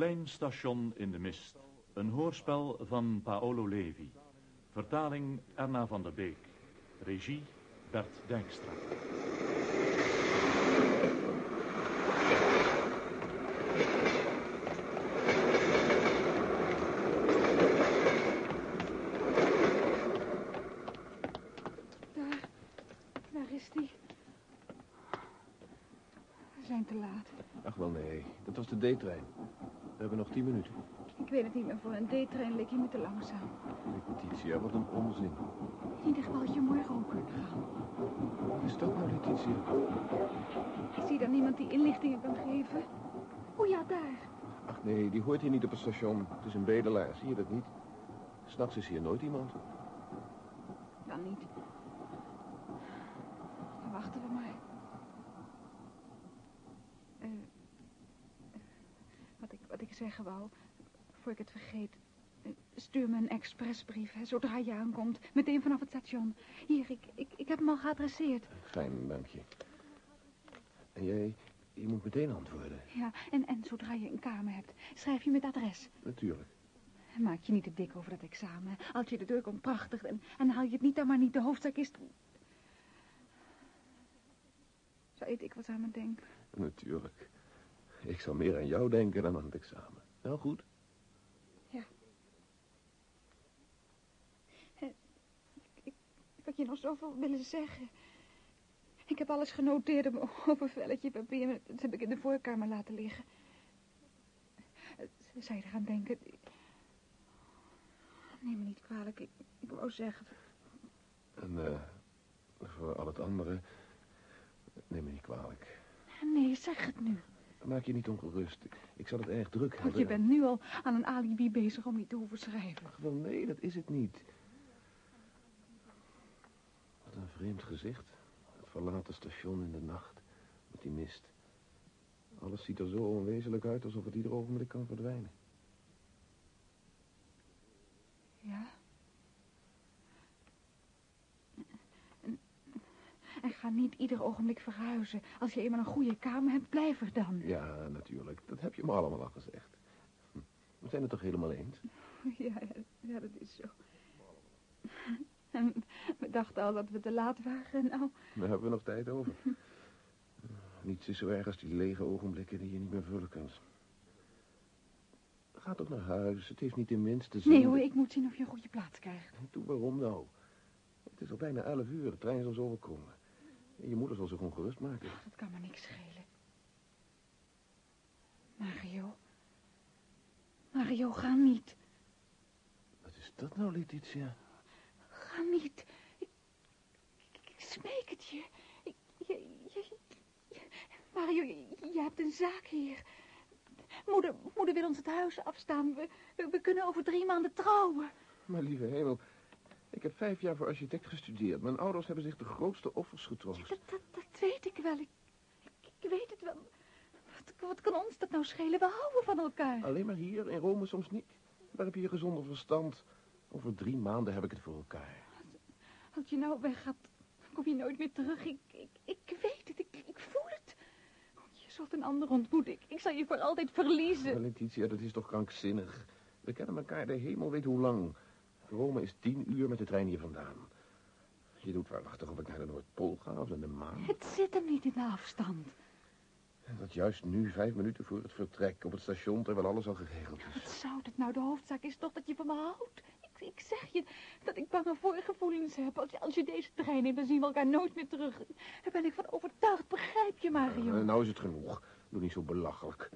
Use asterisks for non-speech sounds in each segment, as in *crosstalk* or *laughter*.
klein station in de mist. Een hoorspel van Paolo Levi. Vertaling Erna van der Beek. Regie Bert Dijkstra. Daar, daar is die. We zijn te laat. Ach wel nee, dat was de D-trein. We hebben nog tien minuten. Ik weet het niet meer, voor een D-trein leek je me te langzaam. Letitia, wat een onzin. In ieder geval had je morgen ook kunnen gaan. Wat is dat nou, Letitia? Ik zie daar niemand die inlichtingen kan geven. O ja, daar. Ach nee, die hoort hier niet op het station. Het is een bedelaar, zie je dat niet? S'nachts is hier nooit iemand. Dan niet. Dan wachten we maar. Eh, wat, ik, wat ik zeggen wou, voor ik het vergeet. eh, Stuur me een expressbrief, hè, zodra je aankomt. Meteen vanaf het station. Hier, ik, ik, ik heb hem al geadresseerd. Fijn, dank je. En jij, je moet meteen antwoorden. Ja, en, en zodra je een kamer hebt, schrijf je met adres. Natuurlijk. Maak je niet te dik over dat examen. Als je de deur komt, prachtig. En, en haal je het niet dan maar niet. De hoofdzaak is... Zou je dikwijls aan me denken? Natuurlijk. Ik zal meer aan jou denken dan aan het examen. Wel goed? Ja. Ik, ik had je nog zoveel willen zeggen. Ik heb alles genoteerd op, op een velletje papier. Dat heb ik in de voorkamer laten liggen. Zou je eraan denken? Neem me niet kwalijk. Ik, ik wou zeggen... En eh, voor al het andere, neem me niet kwalijk. Nee, zeg het nu. Maak je niet ongerust. Ik zal het erg druk Want hebben. je bent nu al aan een alibi bezig om niet te hoeven schrijven. Ach, wel nee, dat is het niet. Wat een vreemd gezicht. Het verlaten station in de nacht. Met die mist. Alles ziet er zo onwezenlijk uit alsof het ieder ogenblik kan verdwijnen. Ja. En ga niet ieder ogenblik verhuizen. Als je eenmaal een goede kamer hebt, blijf er dan. Ja, natuurlijk. Dat heb je me allemaal al gezegd. We zijn het toch helemaal eens? Ja, ja, dat is zo. En we dachten al dat we te laat waren. Nou, Daar hebben we nog tijd over. Niets is zo erg als die lege ogenblikken die je niet meer vullen kunt. Ga toch naar huis. Het heeft niet de minste zin. nee hoor, ik moet zien of je een goede plaats krijgt. Toe, waarom nou? Het is al bijna elf uur. De trein is ons overkomen. Je moeder zal zich ongerust maken. Dat kan me niks schelen. Mario. Mario, ga niet. Wat is dat nou, Letitia? Ga niet. Ik, smeek het je. Ik, je, je, je- Mario, je, je hebt een zaak hier. Moeder, moeder wil ons het huis afstaan. We, we, we kunnen over drie maanden trouwen. Maar lieve hemel, ik heb vijf jaar voor architect gestudeerd. Mijn ouders hebben zich de grootste offers getroost. Dat, dat, dat weet ik wel. Ik, ik, ik weet het wel. Wat, wat kan ons dat nou schelen? We houden van elkaar. Alleen maar hier, in Rome soms niet. Daar heb je je gezonder verstand. Over drie maanden heb ik het voor elkaar. Als je nou weggaat, kom je nooit meer terug. Ik, ik, ik weet het. Ik, ik voel het. Je zult een ander ontmoeten. Ik, ik zal je voor altijd verliezen. Letitia, dat is toch krankzinnig. We kennen elkaar de hemel weet hoe lang. Rome is tien uur met de trein hier vandaan. Je doet waarachtig of ik naar de Noordpool ga of naar de maan. Het zit hem niet in de afstand. En dat juist nu, vijf minuten voor het vertrek op het station, terwijl alles al geregeld is. Wat zou dat nou? De hoofdzaak is toch dat je van me houdt. Ik, ik zeg je dat ik bange voorgevoelens heb. Als je, als je deze trein neemt, dan zien we elkaar nooit meer terug. Daar ben ik van overtuigd. Begrijp je, Mario? Eh, nou is het genoeg. Doe niet zo. Belachelijk.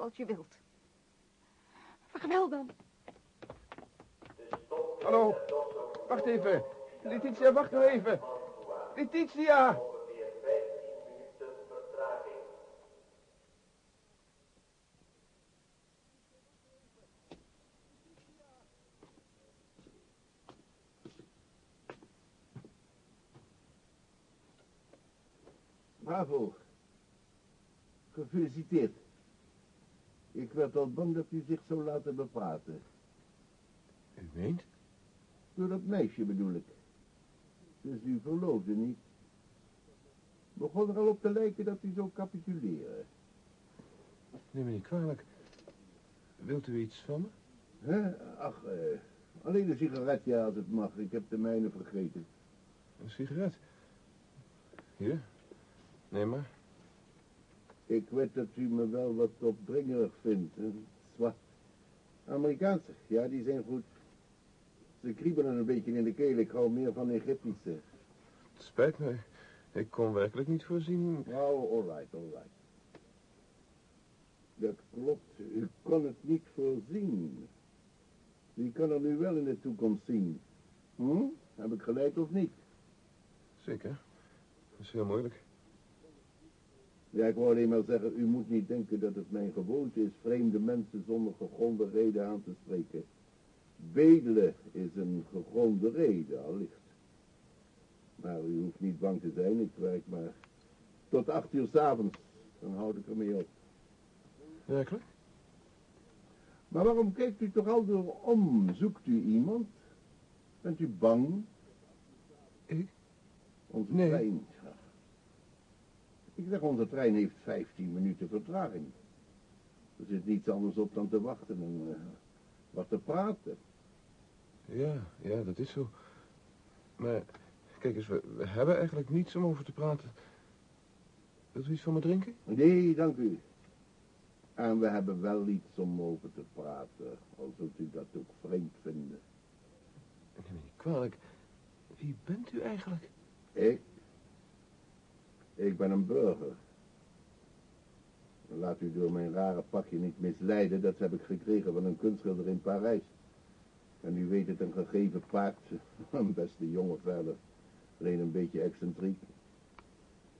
Zoals je wilt. Vaarwel dan. Hallo, wacht even. Letitia, wacht nou even. Letitia! Bravo. Gefeliciteerd. Ik werd al bang dat u zich zou laten bepraten. U meent? Door dat meisje bedoel ik. Dus u verloofde niet. begon er al op te lijken dat u zou capituleren. Neem me niet kwalijk. Wilt u iets van me? Hè? Ach, eh, alleen een sigaretje als het mag. Ik heb de mijne vergeten. Een sigaret. Hier. Neem maar. Ik weet dat u me wel wat opdringerig vindt. hè. Zwart. Amerikaanse, ja, die zijn goed. Ze kriebelen een beetje in de keel. Ik hou meer van Egyptische. Het spijt me. Ik kon werkelijk niet voorzien. Nou, alright, alright. Dat klopt. U kon het niet voorzien. Wie kan er nu wel in de toekomst zien? Hm? Heb ik gelijk of niet? Zeker. Dat is heel moeilijk. Ja, ik wou alleen maar zeggen, u moet niet denken dat het mijn gewoonte is vreemde mensen zonder gegronde reden aan te spreken. Bedelen is een gegronde reden, allicht. Maar u hoeft niet bang te zijn, ik werk maar tot acht uur s'avonds. Dan houd ik ermee op. Werkelijk? Maar waarom kijkt u toch al door om? Zoekt u iemand? Bent u bang? Ik? Onze Nee. trein. Ik zeg, onze trein heeft 15 minuten vertraging. Er zit niets anders op dan te wachten en eh, wat te praten. Ja, ja, dat is zo. Maar, kijk eens, we, we hebben eigenlijk niets om over te praten. Wilt u iets van me drinken? Nee, dank u. En we hebben wel iets om over te praten, al zult u dat ook vreemd vinden. Neem me niet kwalijk. Wie bent u eigenlijk? Ik? Ik ben een burger. Laat u door mijn rare pakje niet misleiden, dat heb ik gekregen van een kunstschilder in Parijs. En u weet het, een gegeven paard, *laughs* een beste jongen verder, alleen een beetje excentriek.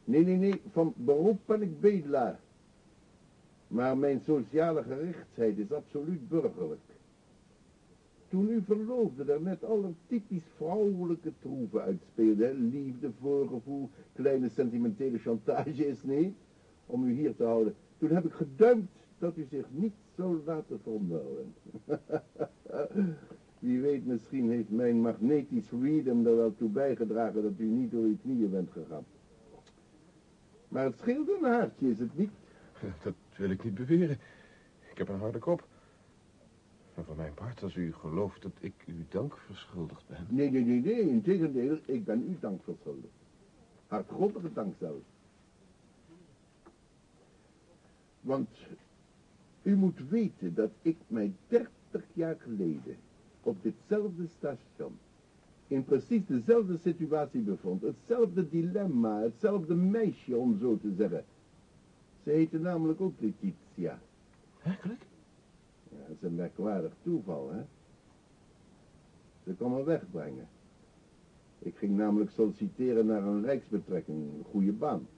Nee, nee, nee, van beroep ben ik bedelaar. Maar mijn sociale gerichtheid is absoluut burgerlijk. Toen u verloofde daar net alle typisch vrouwelijke troeven uitspeelde, liefde, voorgevoel, kleine sentimentele chantage is niet, om u hier te houden. Toen heb ik geduimd dat u zich niet zou laten vermurwen. *laughs* Wie weet, misschien heeft mijn magnetisch freedom er wel toe bijgedragen dat u niet door uw knieën bent gegaan. Maar het scheelt een haartje, is het niet? *laughs* Dat wil ik niet beweren. Ik heb een harde kop. Maar voor mijn part, als u gelooft dat ik u dank verschuldigd ben... Nee, nee, nee, nee, in tegendeel, ik ben u dank verschuldigd. Hartgrondige dank zelfs. Want u moet weten dat ik mij dertig jaar geleden op ditzelfde station in precies dezelfde situatie bevond. Hetzelfde dilemma, hetzelfde meisje om zo te zeggen. Ze heette namelijk ook Letitia. Werkelijk? Dat is een merkwaardig toeval, hè? Ze kon me wegbrengen. Ik ging namelijk solliciteren naar een rijksbetrekking, een goede baan.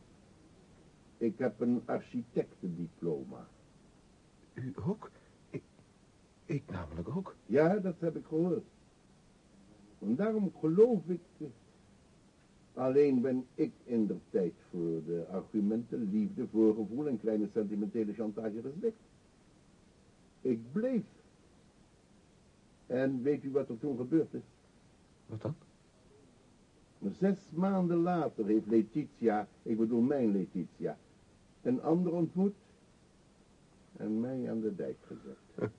Ik heb een architectendiploma. U ook? Ik, ik namelijk ook. Ja, dat heb ik gehoord. En daarom geloof ik... Alleen ben ik in de tijd voor de argumenten, liefde, voorgevoel en kleine sentimentele chantage geslikt. Ik bleef. En weet u wat er toen gebeurd is? Wat dan? Zes maanden later heeft Letitia, ik bedoel mijn Letitia, een ander ontmoet en mij aan de dijk gezet.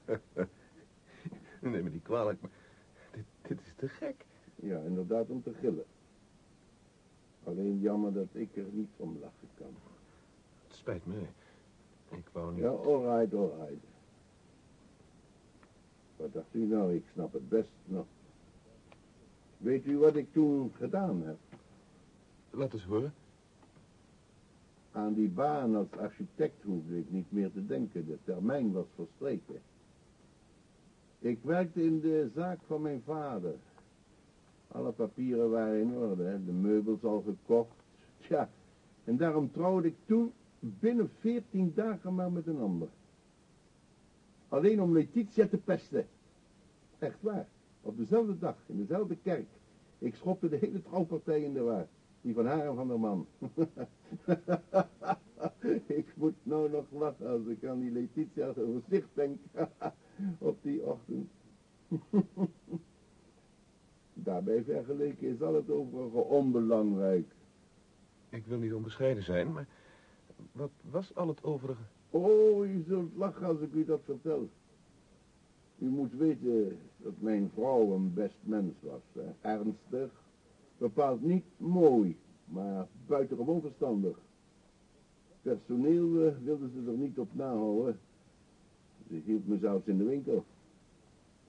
*laughs* Neem me niet kwalijk, maar dit, dit is te gek. Ja, inderdaad om te gillen. Alleen jammer dat ik er niet om lachen kan. Het spijt me. Ik wou niet... Ja, alright, alright. Wat dacht u nou? Ik snap het best nog. Weet u wat ik toen gedaan heb? Laat eens horen. Aan die baan als architect hoefde ik niet meer te denken. De termijn was verstreken. Ik werkte in de zaak van mijn vader. Alle papieren waren in orde, hè? de meubels al gekocht. Tja, en daarom trouwde ik toen binnen veertien dagen maar met een ander. Alleen om Letitia te pesten. Echt waar. Op dezelfde dag, in dezelfde kerk. Ik schopte de hele trouwpartij in de war. Die van haar en van haar man. *laughs* ik moet nou nog lachen als ik aan die Letitia gezicht denk. *laughs* Op die ochtend. *laughs* Daarbij vergeleken is al het overige onbelangrijk. Ik wil niet onbescheiden zijn, maar wat was al het overige? Oh, u zult lachen als ik u dat vertel. U moet weten dat mijn vrouw een best mens was. Ernstig, bepaald niet mooi, maar buitengewoon verstandig. Personeel eh, wilden ze er niet op nahouden. Ze hield me zelfs in de winkel.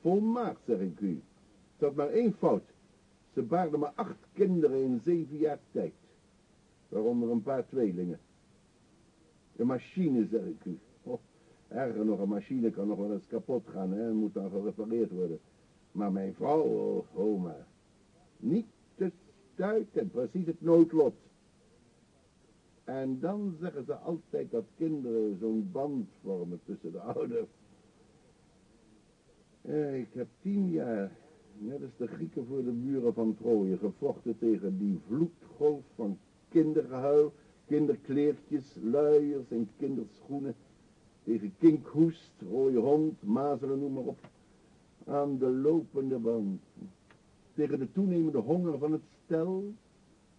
Volmaakt, zeg ik u. Ze had maar één fout. Ze baarde maar acht kinderen in zeven jaar tijd. Waaronder een paar tweelingen. De machine, zeg ik u. Oh, erger nog, een machine kan nog wel eens kapot gaan hè, en moet dan gerepareerd worden. Maar mijn vrouw, oh, oh maar. Niet te stuiten, precies het noodlot. En dan zeggen ze altijd dat kinderen zo'n band vormen tussen de ouders. Ja, ik heb tien jaar, net als de Grieken voor de muren van Troje, gevochten tegen die vloedgolf van kindergehuil, kinderkleertjes, luiers en kinderschoenen. Tegen kinkhoest, rode hond, mazelen, noem maar op. Aan de lopende band. Tegen de toenemende honger van het stel,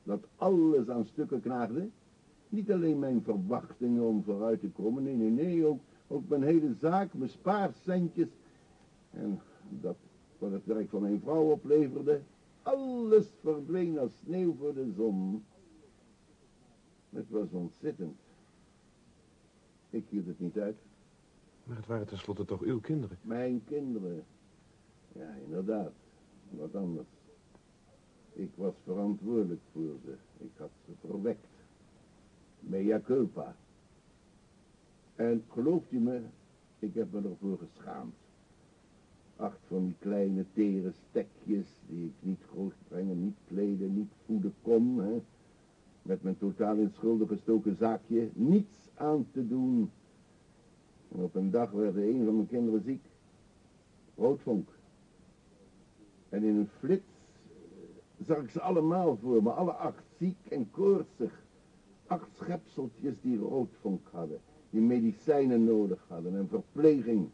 dat alles aan stukken knaagde. Niet alleen mijn verwachtingen om vooruit te komen, nee, nee, nee, ook, ook mijn hele zaak, mijn spaarcentjes. En dat wat het werk van mijn vrouw opleverde, alles verdween als sneeuw voor de zon. Het was ontzettend. Ik hield het niet uit. Maar het waren tenslotte toch uw kinderen? Mijn kinderen. Ja, inderdaad. Wat anders. Ik was verantwoordelijk voor ze. Ik had ze verwekt. Mea culpa. En gelooft u me, ik heb me ervoor geschaamd. Acht van die kleine tere stekjes die ik niet grootbrengen, niet kleden, niet voeden kon. Hè? Met mijn totaal in schulden gestoken zaakje niets aan te doen. En op een dag werd een van mijn kinderen ziek. Roodvonk. En in een flits zag ik ze allemaal voor me, alle acht, ziek en koortsig. Acht schepseltjes die roodvonk hadden, die medicijnen nodig hadden en verpleging.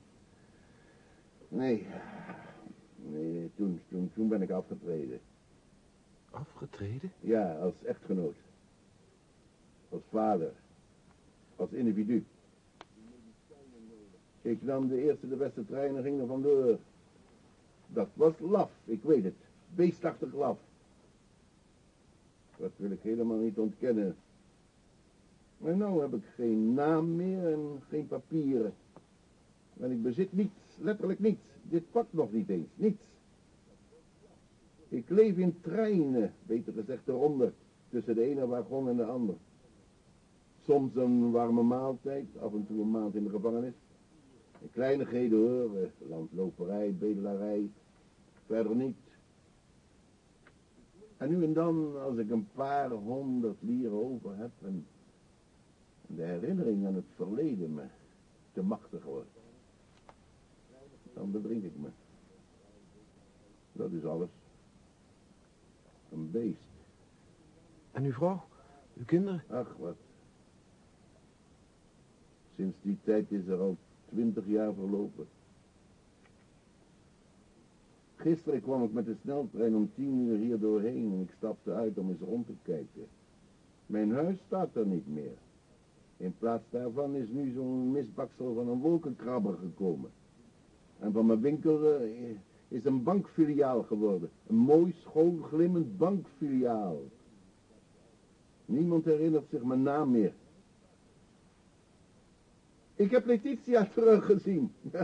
Nee, nee, toen, toen ben ik afgetreden. Afgetreden? Ja, als echtgenoot. Als vader. Als individu. Ik nam de eerste de beste trein en ging er vandoor. Dat was laf, ik weet het. Beestachtig laf. Dat wil ik helemaal niet ontkennen. Maar nou heb ik geen naam meer en geen papieren. En ik bezit niets, letterlijk niets. Dit pakt nog niet eens, niets. Ik leef in treinen, beter gezegd eronder, tussen de ene wagon en de ander. Soms een warme maaltijd, af en toe een maand in de gevangenis. En kleinigheden hoor, landloperij, bedelarij, verder niet. En nu en dan, als ik een paar honderd lieren over heb en de herinnering aan het verleden me te machtig wordt, dan bedrink ik me. Dat is alles. Een beest. En uw vrouw? Uw kinderen? Ach, wat. Sinds die tijd is er al twintig jaar verlopen. Gisteren kwam ik met de sneltrein om tien uur hier doorheen en ik stapte uit om eens rond te kijken. Mijn huis staat er niet meer. In plaats daarvan is nu zo'n misbaksel van een wolkenkrabber gekomen. En van mijn winkel eh, is een bankfiliaal geworden. Een mooi, schoon, glimmend bankfiliaal. Niemand herinnert zich mijn naam meer. Ik heb Letitia teruggezien. *laughs*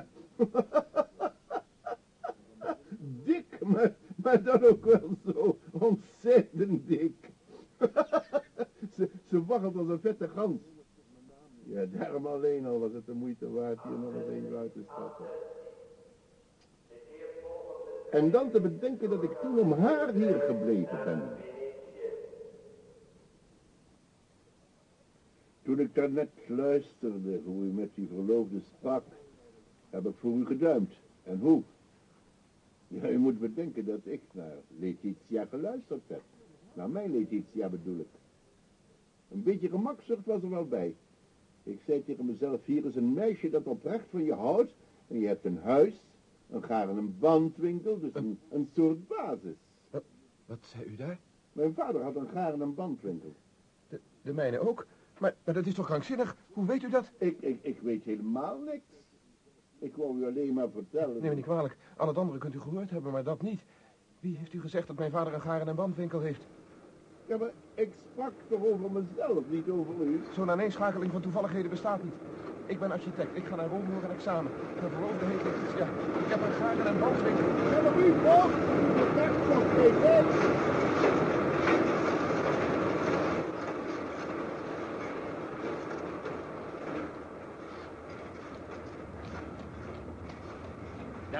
dik, maar, dan ook wel zo ontzettend dik. *laughs* ze, ze waggelt als een vette gans. Ja, daarom alleen al was het de moeite waard hier nog eens even uit te stappen. En dan te bedenken dat ik toen om haar hier gebleven ben. Toen ik daarnet luisterde hoe u met die verloofde sprak, heb ik voor u geduimd. En hoe? Ja, u moet bedenken dat ik naar Letitia geluisterd heb. Naar mijn Letitia bedoel ik. Een beetje gemakzucht was er wel bij. Ik zei tegen mezelf, hier is een meisje dat oprecht van je houdt. En je hebt een huis, een gaar en een bandwinkel, dus een, een soort basis. Wat zei u daar? Mijn vader had een gaar en een bandwinkel. De, de mijne ook. Maar, maar dat is toch krankzinnig? Hoe weet u dat? Ik, ik, ik weet helemaal niks. Ik wou u alleen maar vertellen. Neem me niet kwalijk. Al het andere kunt u gehoord hebben, maar dat niet. Wie heeft u gezegd dat mijn vader een garen- en bandwinkel heeft? Ja, maar ik sprak toch over mezelf, niet over u? Zo'n aaneenschakeling van toevalligheden bestaat niet. Ik ben architect. Ik ga naar Rome voor een examen. Mijn verloofde heet Letitia. Ik heb een garen- en bandwinkel. Ja, maar u ook! Dat is toch niet,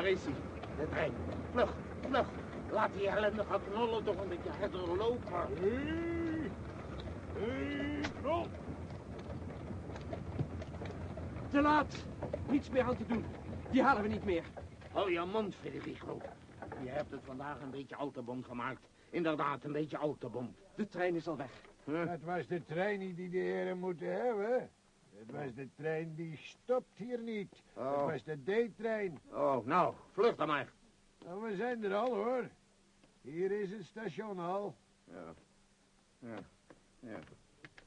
is hij, de trein. Vlug, vlug. Laat die ellendige knollen toch een beetje harder lopen. Hé, hé, knol. Te laat. Niets meer aan te doen. Die halen we niet meer. Hou je mond, Federico. Je hebt het vandaag een beetje autobom gemaakt. Inderdaad, een beetje autobom. De trein is al weg. Het was de trein niet die de heren moeten hebben. Het was de trein die stopt hier niet. Het Oh, was de D-trein. oh nou, vlug dan maar. Nou, we zijn er al, hoor. Hier is het station al. Ja, ja, ja.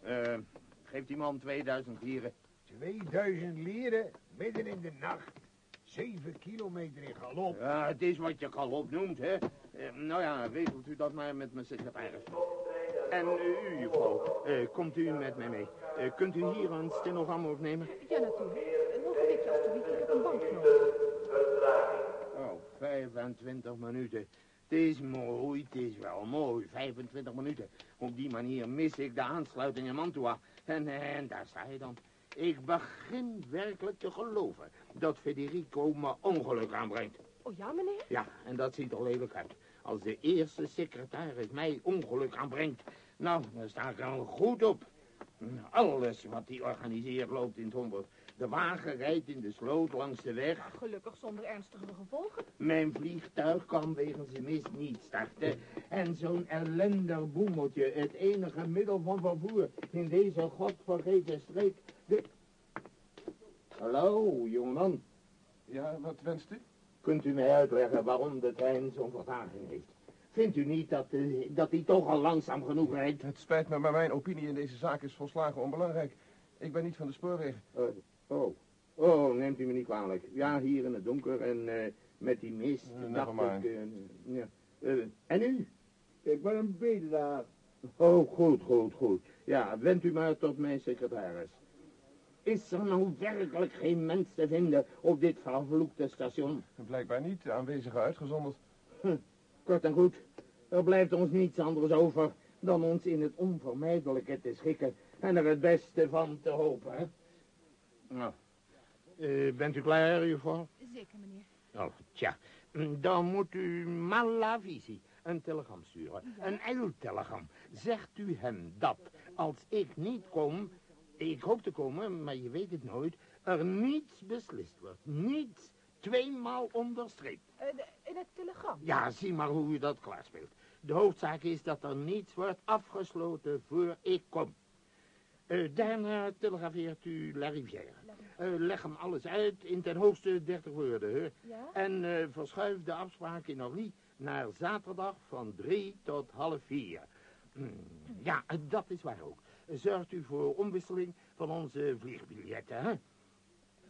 Eh, geef die man 2000 lieren. 2000 lieren, midden in de nacht. Zeven kilometer in galop. Ja, het is wat je galop noemt, hè. Eh, nou ja, regelt u dat maar met mijn secretaris. En u, juffrouw, eh, komt u met mij mee. Eh, kunt u hier een stenogram opnemen? Ja, natuurlijk. Nog een beetje alstublieft. Ik heb een banknoot. Oh, 25 minuten. Het is mooi, het is wel mooi. 25 minuten. Op die manier mis ik de aansluiting in Mantua. En, en daar sta je dan. Ik begin werkelijk te geloven dat Federico me ongeluk aanbrengt. Oh ja, meneer? Ja, en dat ziet er lelijk uit. Als de eerste secretaris mij ongeluk aanbrengt, nou, dan sta ik er al goed op. Alles wat hij organiseert loopt in het honderd. De wagen rijdt in de sloot langs de weg. Gelukkig zonder ernstige gevolgen. Mijn vliegtuig kan wegens de mist niet starten. En zo'n ellendig boemeltje, het enige middel van vervoer in deze godvergeten streek. De... Hallo, jongeman. Ja, wat wenst u? Kunt u mij uitleggen waarom de trein zo'n vertraging heeft? Vindt u niet dat, eh, dat hij toch al langzaam genoeg rijdt? Het spijt me, maar mijn opinie in deze zaak is volslagen onbelangrijk. Ik ben niet van de spoorwegen. Eh, oh, oh, neemt u me niet kwalijk. Ja, hier in het donker en eh, met die mist. Dacht ik, ja. Eh, en u? Ik ben een bedelaar. Oh, goed, goed, goed. Ja, wend u maar tot mijn secretaris. Is er nou werkelijk geen mens te vinden op dit vervloekte station? Blijkbaar niet, de aanwezigen uitgezonderd. Kort en goed, er blijft ons niets anders over dan ons in het onvermijdelijke te schikken en er het beste van te hopen. Hè? Nou, eh, bent u klaar, juffrouw? Zeker, meneer. Oh, tja. Dan moet u Malavisi een telegram sturen. Een eiltelegram. Zegt u hem dat als ik niet kom, ik hoop te komen, maar je weet het nooit, er niets beslist wordt. Niets. Tweemaal onderstreept. Eh, in het telegram. Ja, zie maar hoe u dat klaarspeelt. De hoofdzaak is dat er niets wordt afgesloten voor ik kom. Eh, daarna telegrafeert u La Rivière. Eh, leg hem alles uit in ten hoogste 30 woorden. Hè? Ja? En eh, verschuif de afspraak in Orly naar zaterdag van drie tot half vier. Hmm, ja, dat is waar ook. Zorgt u voor omwisseling van onze vliegbiljetten, hè?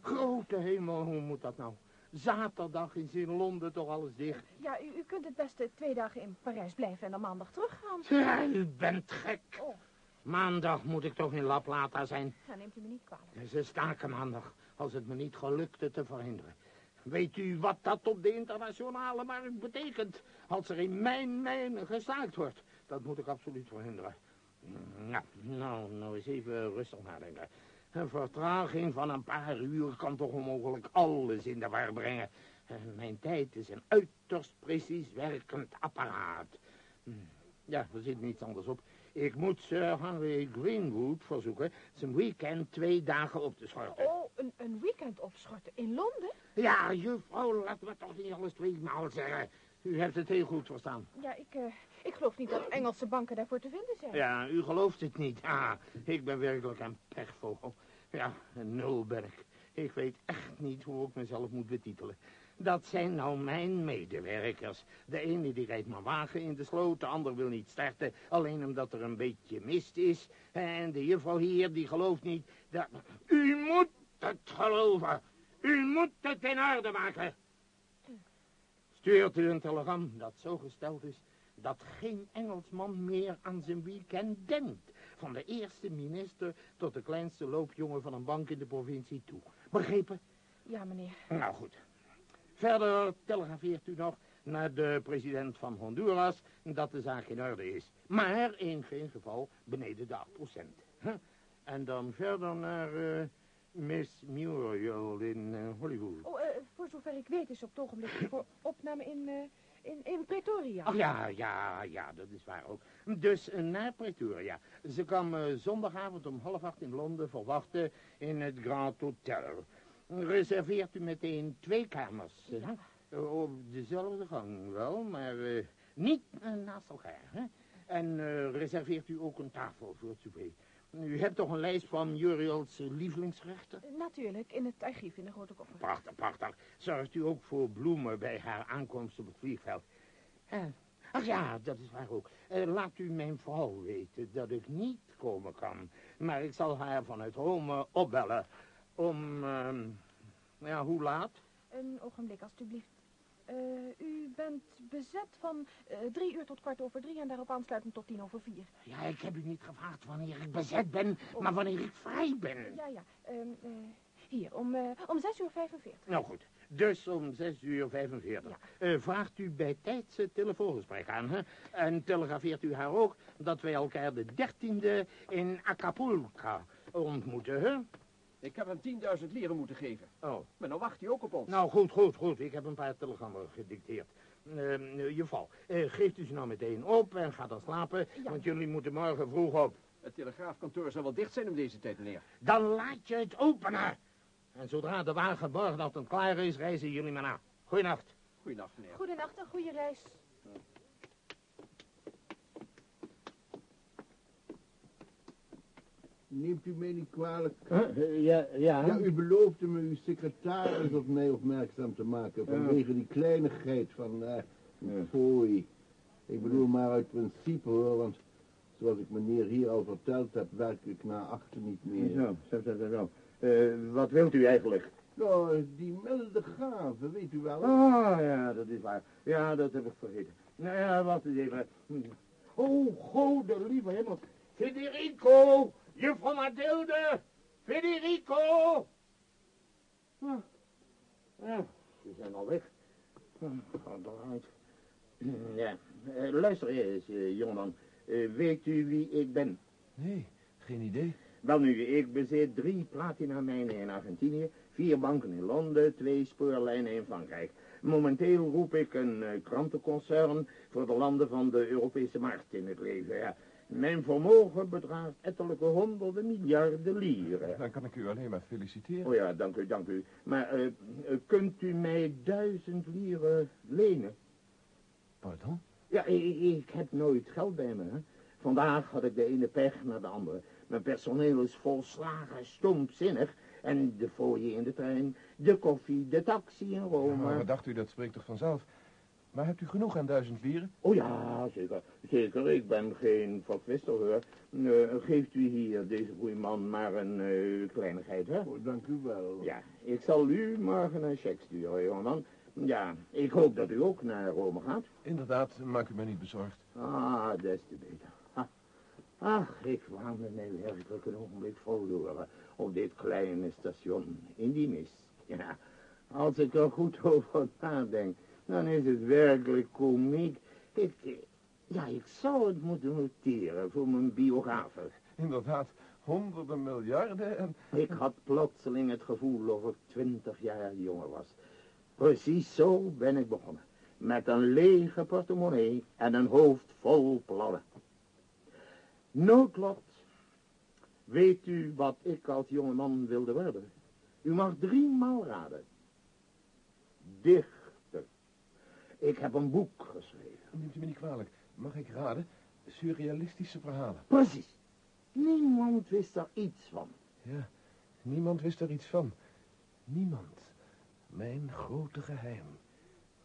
Grote hemel, hoe moet dat nou? Zaterdag is in Londen toch alles dicht. Ja, u, u kunt het beste twee dagen in Parijs blijven en dan maandag teruggaan. Ja, u bent gek. Oh. Maandag moet ik toch in La Plata zijn. Ja, neemt u me niet kwalijk. Ze staken maandag, als het me niet gelukte te verhinderen. Weet u wat dat op de internationale markt betekent? Als er in mijn mijn gestaakt wordt. Dat moet ik absoluut verhinderen. Nou, nou, nou eens even rustig nadenken. Een vertraging van een paar uur kan toch onmogelijk alles in de war brengen. En mijn tijd is een uiterst precies werkend apparaat. Hm, Ja, er zit niets anders op. Ik moet Sir Henry Greenwood verzoeken zijn weekend twee dagen op te schorten. Oh, een, een weekend opschorten in Londen? Ja, juffrouw, laat me toch niet alles tweemaal zeggen. U hebt het heel goed verstaan. Ja, ik, eh, ik geloof niet dat Engelse banken daarvoor te vinden zijn. Ja, u gelooft het niet. Ah, ik ben werkelijk een pechvogel. Ja, een nul ben ik. Ik weet echt niet hoe ik mezelf moet betitelen. Dat zijn nou mijn medewerkers. De ene die rijdt mijn wagen in de sloot, de ander wil niet starten, alleen omdat er een beetje mist is. En de juffrouw hier, die gelooft niet dat... U moet het geloven. U moet het in orde maken. Stuurt u een telegram dat zo gesteld is dat geen Engelsman meer aan zijn weekend denkt. Van de eerste minister tot de kleinste loopjongen van een bank in de provincie toe. Begrepen? Ja, meneer. Nou goed. Verder telegrafeert u nog naar de president van Honduras dat de zaak in orde is. Maar in geen geval beneden de 8%. Huh? En dan verder naar eh, Miss Muriel in eh, Hollywood. Oh, eh, voor zover ik weet is op het ogenblik voor opname in, eh, in, in Pretoria. Ach ja, ja, ja, dat is waar ook. Dus naar Pretoria. Ze kwam zondagavond om half acht in Londen verwachten in het Grand Hotel. Reserveert u meteen twee kamers. Eh, Op dezelfde gang wel, maar niet naast elkaar. Hè? En reserveert u ook een tafel voor het souper. U hebt toch een lijst van Juriel's lievelingsgerechten? Natuurlijk, in het archief in de grote koffer. Prachtig, prachtig. Zorgt u ook voor bloemen bij haar aankomst op het vliegveld. Eh, ach ja, dat is waar ook. Eh, laat u mijn vrouw weten dat ik niet komen kan. Maar ik zal haar vanuit Rome opbellen. Om, ehm, ja, hoe laat? Een ogenblik, alstublieft. Eh, u bent bezet van eh, drie uur tot kwart over drie en daarop aansluitend tot tien over vier. Ja, ik heb u niet gevraagd wanneer ik bezet ben, maar wanneer ik vrij ben. Ja, ja. ehm, eh, hier, om, om zes uur vijfenveertig. Nou goed, dus om 6 uur 45. Eh, vraagt u bij tijds het telefoongesprek aan, hè? En telegrafeert u haar ook dat wij elkaar de dertiende in Acapulco ontmoeten, hè? Ik heb hem 10.000 lieren moeten geven. Oh. Maar dan wacht hij ook op ons. Nou, goed, goed, goed. Ik heb een paar telegrammen gedicteerd. Uh, juffrouw, eh, geeft u ze nou meteen op en ga dan slapen, Ja. want jullie moeten morgen vroeg op. Het telegraafkantoor zal wel dicht zijn om deze tijd, meneer. Dan laat je het openen. En zodra de wagen morgenochtend klaar is, reizen jullie maar na. Goeienacht. Goeienacht, meneer. Goedenacht, een goede reis. Neemt u mij niet kwalijk? ja, ja. Ja, u beloofde me uw secretaris op mij opmerkzaam te maken vanwege die kleinigheid van fooi. Ik bedoel maar uit principe hoor, want zoals ik meneer hier al verteld heb, werk ik na achter niet meer. Zo, zo, zo, zo. Eh, wat wilt u eigenlijk? Nou, die milde gave, weet u wel. Ah, ja, dat is waar. Ja, dat heb ik vergeten. Nou ja, wacht eens even. Oh, gode lieve hemel. Federico! Juffrouw Mathilde! Federico! Ah, ja, ze zijn al weg. Ah, Gaat eruit. Ja, eh, luister eens, eh, jongeman. Eh, weet u wie ik ben? Nee, geen idee. Wel nu, ik bezit drie platinamijnen in Argentinië, vier banken in Londen, twee spoorlijnen in Frankrijk. Momenteel roep ik een eh, krantenconcern voor de landen van de Europese markt in het leven. Ja. Mijn vermogen bedraagt ettelijke honderden miljarden lieren. Dan kan ik u alleen maar feliciteren. Oh ja, dank u, dank u. Maar eh, eh, kunt u mij duizend lieren lenen? Pardon? Ja, ik, ik heb nooit geld bij me. Hè. Vandaag had ik de ene pech naar de andere. Mijn personeel is volslagen stompzinnig. En de fooien in de trein, de koffie, de taxi in Rome. Maar wat dacht u, dat spreekt toch vanzelf? Maar hebt u genoeg aan duizend lieren? Oh ja, zeker. Zeker, ik ben geen verkwister hoor. Eh, geeft u hier, deze goede man, maar een eh, kleinigheid, hè? Oh, dank u wel. Ja, ik zal u morgen een cheque sturen, jongeman. Ja, ik hoop dat u ook naar Rome gaat. Inderdaad, maak u mij niet bezorgd. Ah, des te beter. Ha. Ach, ik waande mij werkelijk een ogenblik verloren op dit kleine station in die mist. Ja, als ik er goed over nadenk, dan is het werkelijk komiek. Ik, eh, ja, ik zou het moeten noteren voor mijn biografen. Inderdaad, honderden miljarden en... Ik had plotseling het gevoel of ik twintig jaar jonger was. Precies zo ben ik begonnen. Met een lege portemonnee en een hoofd vol plannen. Noodlot. Weet u wat ik als jongeman wilde worden? U mag driemaal raden. Dichter. Ik heb een boek geschreven. Neemt u me niet kwalijk. Mag ik raden? Surrealistische verhalen. Precies. Niemand wist er iets van. Ja, niemand wist er iets van. Niemand. Mijn grote geheim.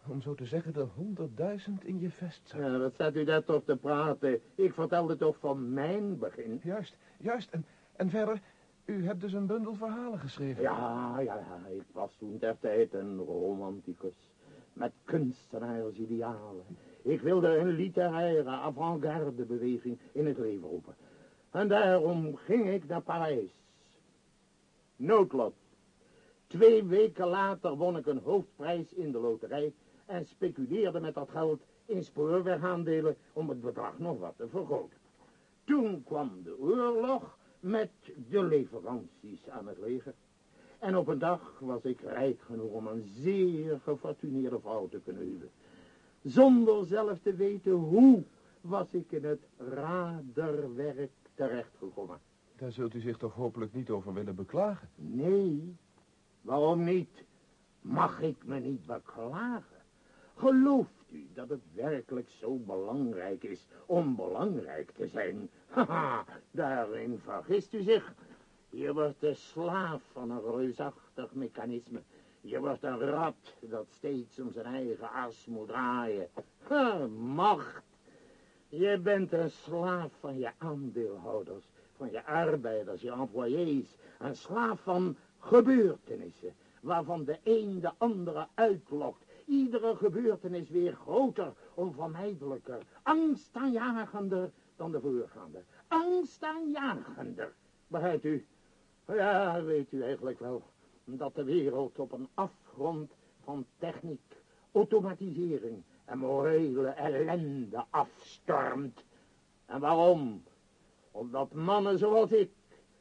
Om zo te zeggen de honderdduizend in je vestzak. Ja, wat staat u daar toch te praten? Ik vertelde toch van mijn begin. Juist, juist. En, en verder, u hebt dus een bundel verhalen geschreven. Ja, ja, ja, ik was toen ter tijd een romanticus. Met kunstenaarsidealen. Ik wilde een literaire avant-garde beweging in het leven roepen. En daarom ging ik naar Parijs. Noodlot. Twee weken later won ik een hoofdprijs in de loterij en speculeerde met dat geld in spoorwegaandelen om het bedrag nog wat te vergroten. Toen kwam de oorlog met de leveranties aan het leger. En op een dag was ik rijk genoeg om een zeer gefortuneerde vrouw te kunnen huwen. Zonder zelf te weten hoe was ik in het raderwerk terechtgekomen. Daar zult u zich toch hopelijk niet over willen beklagen? Nee, waarom niet? Mag ik me niet beklagen? Gelooft u dat het werkelijk zo belangrijk is om belangrijk te zijn? *laughs* Haha, daarin vergist u zich. Je wordt de slaaf van een reusachtig mechanisme. Je wordt een rat dat steeds om zijn eigen as moet draaien. Ha, macht. Je bent een slaaf van je aandeelhouders, van je arbeiders, je employés. Een slaaf van gebeurtenissen, waarvan de een de andere uitlokt. Iedere gebeurtenis weer groter, onvermijdelijker, angstaanjagender dan de voorgaande. Angstaanjagender. Begrijpt u? Ja, weet u eigenlijk wel dat de wereld op een afgrond van techniek, automatisering en morele ellende afstormt. En waarom? Omdat mannen zoals ik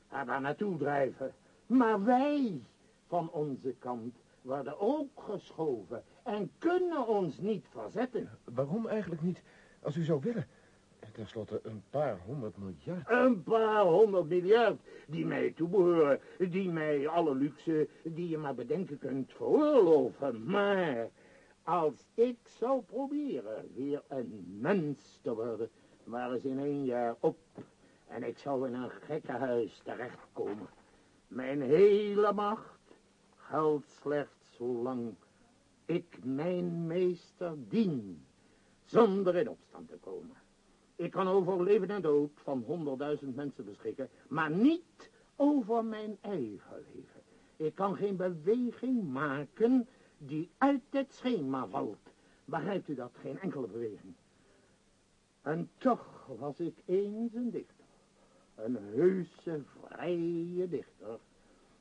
er daar naartoe drijven. Maar wij van onze kant worden ook geschoven en kunnen ons niet verzetten. Waarom eigenlijk niet, als u zou willen? En tenslotte een paar honderd miljard. Een paar honderd miljard die mij toebehoren, die mij alle luxe die je maar bedenken kunt veroorloven. Maar als ik zou proberen weer een mens te worden, waren ze in één jaar op en ik zou in een gekkenhuis terechtkomen. Mijn hele macht geldt slechts zolang ik mijn meester dien, zonder in opstand te komen. Ik kan over leven en dood van honderdduizend mensen beschikken, maar niet over mijn eigen leven. Ik kan geen beweging maken die uit het schema valt. Begrijpt u dat? Geen enkele beweging. En toch was ik eens een dichter. Een heuse, vrije dichter.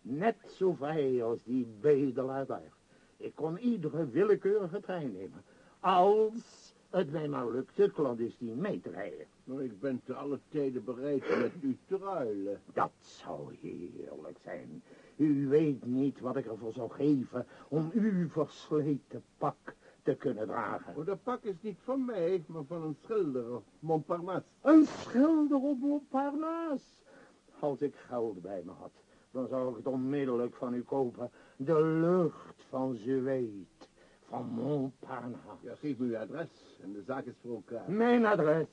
Net zo vrij als die bedelaar daar. Ik kon iedere willekeurige trein nemen. Als het mij maar lukte clandestien mee te rijden. Maar ik ben te alle tijden bereid met u te ruilen. Dat zou heerlijk zijn. U weet niet wat ik ervoor zou geven om uw versleten pak te kunnen dragen. Oh, dat pak is niet van mij, maar van een schilder op Montparnasse. Een schilder op Montparnasse. Als ik geld bij me had, dan zou ik het onmiddellijk van u kopen. De lucht van zweet van Montparnasse. Ja, geef me uw adres en de zaak is voor elkaar. Mijn adres.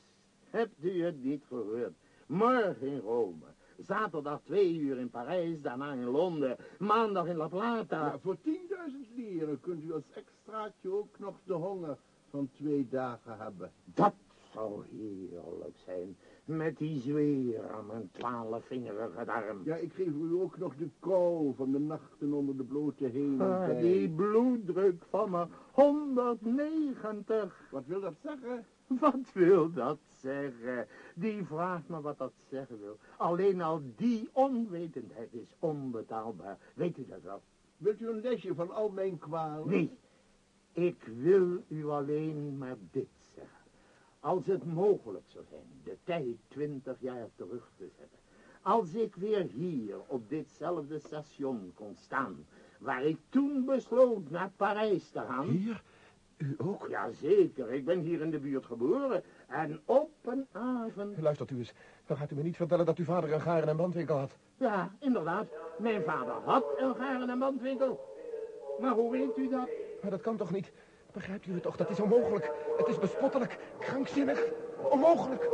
Hebt u het niet gehoord? Morgen in Rome. Zaterdag twee uur in Parijs, daarna in Londen. Maandag in La Plata. Ja, voor 10.000 lieren kunt u als extraatje ook nog de honger van twee dagen hebben. Dat zou heerlijk zijn. Met die zweer aan mijn twaalfvingerige darm. Ja, ik geef u ook nog de kou van de nachten onder de blote hemel. Ah, die bloeddruk van me. 190. Wat wil dat zeggen? Wat wil dat zeggen? Die vraagt me wat dat zeggen wil. Alleen al die onwetendheid is onbetaalbaar. Weet u dat wel? Wilt u een lesje van al mijn kwalen? Nee. Ik wil u alleen maar dit. Als het mogelijk zou zijn de tijd twintig jaar terug te zetten. Als ik weer hier op ditzelfde station kon staan, waar ik toen besloot naar Parijs te gaan. Hier? U ook? Jazeker, ik ben hier in de buurt geboren. En op een avond... Luistert u eens, dan gaat u me niet vertellen dat uw vader een garen- en bandwinkel had. Ja, inderdaad. Mijn vader had een garen- en bandwinkel. Maar hoe weet u dat? Maar dat kan toch niet? Begrijpt u het toch? Dat is onmogelijk. Het is bespottelijk, krankzinnig, onmogelijk.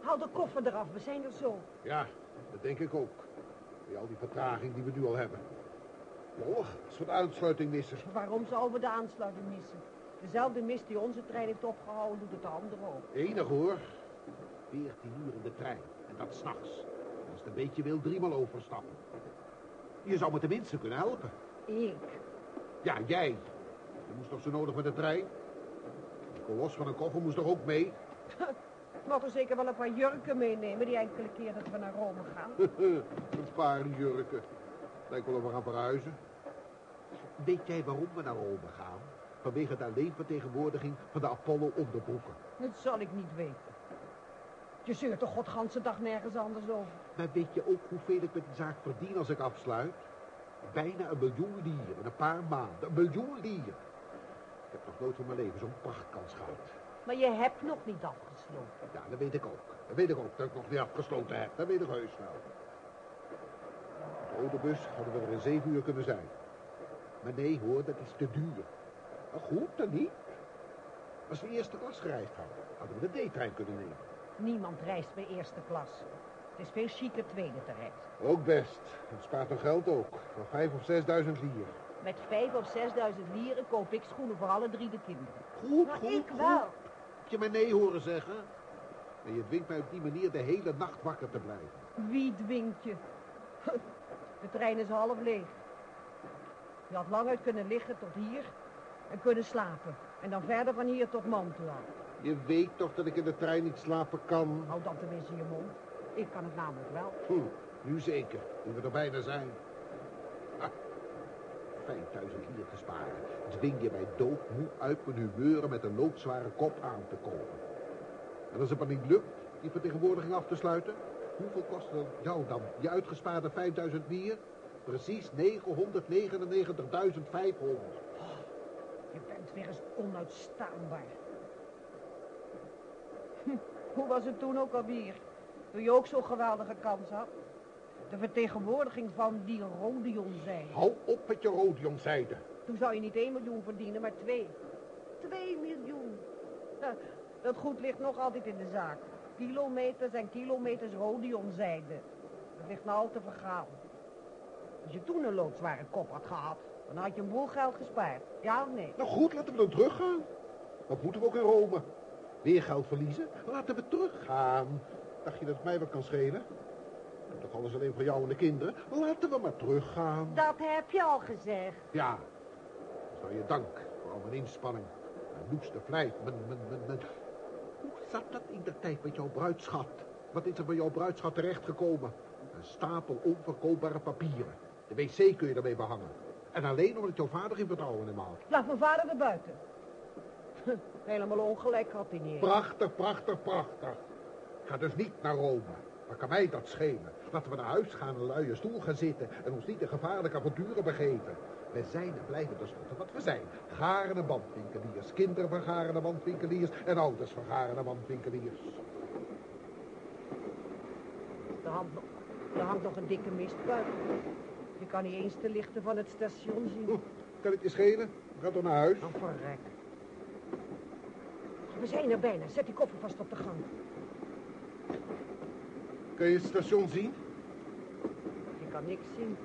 Haal de koffer eraf, we zijn er zo. Ja, dat denk ik ook. Bij al die vertraging die we nu al hebben. Mollig, is soort uitsluiting missen. Waarom zouden we de aansluiting missen? Dezelfde mist die onze trein heeft opgehouden, doet het de andere ook. Enig hoor. 14 uur in de trein. En dat s'nachts. Als het een beetje wil, driemaal overstappen. Je zou me tenminste kunnen helpen. Ik? Ja, jij. Je moest toch zo nodig met de trein? Die kolos van een koffer moest toch ook mee? *laughs* Mogen zeker wel een paar jurken meenemen die enkele keer dat we naar Rome gaan. *laughs* een paar jurken. Lijkt wel of we gaan verhuizen. Weet jij waarom we naar Rome gaan? Vanwege de alleenvertegenwoordiging van de Apollo onderbroeken. Dat zal ik niet weten. Je zeurt toch godganse dag nergens anders over. Maar weet je ook hoeveel ik met die zaak verdien als ik afsluit? Bijna een miljoen lier in een paar maanden. Een miljoen lier. Ik heb nog nooit van mijn leven zo'n prachtkans gehad. Maar je hebt nog niet afgesloten. Ja, dat weet ik ook. Dat weet ik ook, dat ik nog niet afgesloten heb. Dat weet ik heus wel. De autobus hadden we er in zeven uur kunnen zijn. Maar nee hoor, dat is te duur. Maar goed, dan niet. Als we eerste klas gereisd hadden, hadden we de D-trein kunnen nemen. Niemand reist bij eerste klas. Het is veel chiquer tweede te reizen. Ook best. Het spaart nog geld ook. Voor vijf of zesduizend lier. Met vijf of zesduizend lieren koop ik schoenen voor alle drie de kinderen. Goed, Maar goed, ik goed. wel. Heb je mij nee horen zeggen? En je dwingt mij op die manier de hele nacht wakker te blijven. Wie dwingt je? *laughs* De trein is half leeg. Je had lang uit kunnen liggen tot hier en kunnen slapen. En dan verder van hier tot Mantua. Je weet toch dat ik in de trein niet slapen kan? Houd dan tenminste je mond. Ik kan het namelijk wel. Hm, nu zeker, nu we er bijna zijn. Ah, 5000 lier te sparen. Dwing je mij doodmoe uit mijn humeuren met een loodzware kop aan te komen. En als het maar niet lukt die vertegenwoordiging af te sluiten, hoeveel kost het jou dan? Je uitgespaarde 5000 lier? Precies 999.500. Je bent weer eens onuitstaanbaar. Hm, Hoe was het toen ook alweer? Toen je ook zo'n geweldige kans had? De vertegenwoordiging van die Rodion zijn. Hou op met je Rodionzijde. Toen zou je niet 1 miljoen verdienen, maar 2. 2 miljoen. Ja, dat goed ligt nog altijd in de zaak. Kilometers en kilometers Rodionzijde. Dat ligt nou al te vergaan. Als je toen een loodzware kop had gehad, dan had je een boel geld gespaard. Ja of nee? Nou goed, laten we dan teruggaan. Wat moeten we ook in Rome? Weer geld verliezen? Laten we teruggaan. Dacht je dat het mij wat kan schelen? Toch alles alleen voor jou en de kinderen? Laten we maar teruggaan. Dat heb je al gezegd. Ja, is nou je dank voor al mijn inspanning. Mijn noeste vlijt, mijn, mijn, mijn, mijn... Hoe zat dat in de tijd met jouw bruidschat? Wat is er bij jouw bruidschat terechtgekomen? Een stapel onverkoopbare papieren. De wc kun je ermee behangen. En alleen omdat jouw vader geen vertrouwen in had. Laat mijn vader er buiten. *laughs* Helemaal ongelijk had hij niet. Prachtig, prachtig, prachtig. Ga dus niet naar Rome. Maar kan mij dat schelen? Laten we naar huis gaan, een luie stoel gaan zitten... en ons niet in gevaarlijke avonturen begeven. We zijn en blijven tenslotte wat we zijn. Garende bandwinkeliers. Kinderen van garende bandwinkeliers... en ouders van garende bandwinkeliers. Er hangt, nog, er hangt nog een dikke mist buiten. Je kan niet eens de lichten van het station zien. Oeh, kan het je schelen? We gaan toch naar huis? Oh, verrek. We zijn er bijna. Zet die koffer vast op de gang. Kun je het station zien? Je kan niks zien.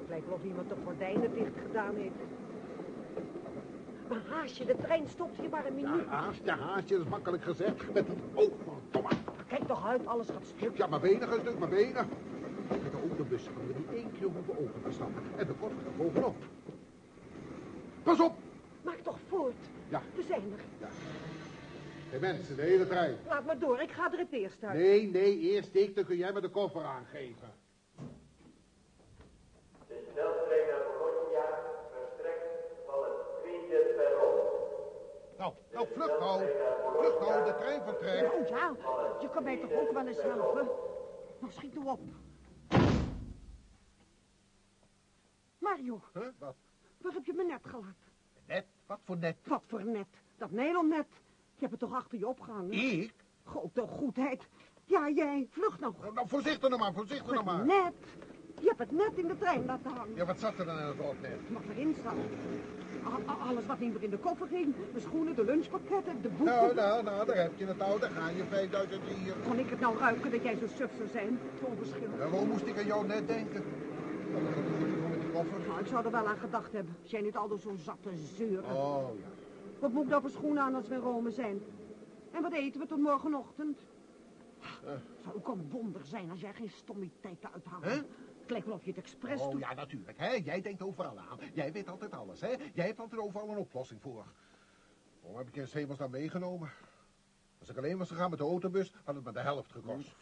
Het lijkt wel of iemand de gordijnen dicht gedaan heeft. Maar haasje, de trein stopt hier maar een Ja, minuut. haastje, haastje, dat is makkelijk gezegd. Met die... Oh, verdomme. Kijk toch uit, alles gaat stuk. Ja, maar benen, een stuk, maar benen. De hadden we die één keer hoeven open te stappen. En de koffer er bovenop. Pas op! Maak toch voort. Ja. We zijn er. Ja. Hé mensen, de hele trein. Laat maar door, ik ga er het eerst uit. Nee, nee, eerst ik, dan kun jij me de koffer aangeven. De sneltrein naar Bologna verstrekt van het tweede perron. Nou, nou, vlucht nou. Vlucht nou, de trein vertrekt. Oh ja, je kan mij toch ook wel eens helpen? Nou, schiet nou op. Mario, Huh? Wat? waar heb je me net gelaten? Net? Wat voor net? Wat voor net? Dat nylonnet. Je hebt het toch achter je opgehangen? Ik? Grote goedheid. Ja, jij, vlug nog. Nou, nou, voorzichtig nog maar, voorzichtig nog maar. Net. Je hebt het net in de trein laten hangen. Ja, wat zat er dan in het net? Het mag erin staan. A- alles wat niet meer in de koffer ging. De schoenen, de lunchpakketten, de boeken. Nou, nou, nou, daar heb je het al. Daar ga je 5000 hier. Kon ik het nou ruiken dat jij zo suf zou zijn? Zo onverschillig. En waarom moest ik aan jou net denken? Koffer? Nou, ik zou er wel aan gedacht hebben. Als jij niet altijd zo zat te zeuren. Oh, ja. Wat moet ik nou voor schoenen aan als we in Rome zijn? En wat eten we tot morgenochtend? Het zou ook een wonder zijn als jij geen stommiteiten uithaalt. Hè? Het lijkt wel of je het expres Oh doet. ja, natuurlijk. Hè? Jij denkt overal aan. Jij weet altijd alles, hè? Jij hebt altijd overal een oplossing voor. Waarom heb ik je in hemelsnaam meegenomen? Als ik alleen was gegaan met de autobus, had het me de helft gekost.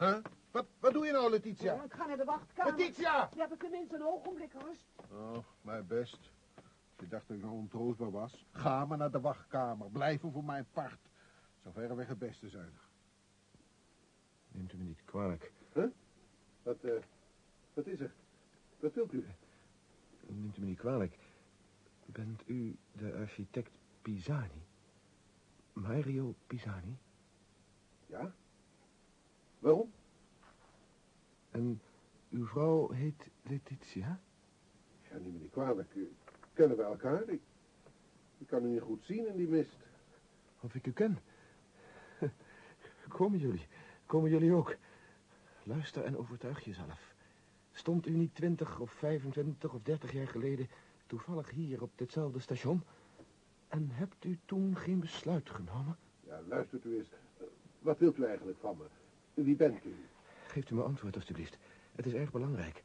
Huh? Wat, wat doe je nou, Ja, Letitia? ik ga naar de wachtkamer. Letitia! Ja, we kunnen eens een ogenblik rust. Oh, mijn best. Als je dacht dat ik nou ontroostbaar was, ga maar naar de wachtkamer. Blijven voor mijn part. Zou verreweg het beste zijn. Neemt u me niet kwalijk. Wat, eh, wat is er? Wat wilt u? Neemt u me niet kwalijk. Bent u de architect Pisani? Mario Pisani? Ja? Waarom? En uw vrouw heet Letitia? Ja, niet kwalijk. Eh, Kennen we elkaar? Ik, ik kan u niet goed zien in die mist. Of ik u ken? *laughs* Komen jullie? Komen jullie ook? Luister en overtuig jezelf. Stond u niet twintig of 25 of 30 jaar geleden toevallig hier op ditzelfde station? En hebt u toen geen besluit genomen? Ja, luistert u eens. Wat wilt u eigenlijk van me? Wie bent u? Geeft u me antwoord, alstublieft. Het is erg belangrijk.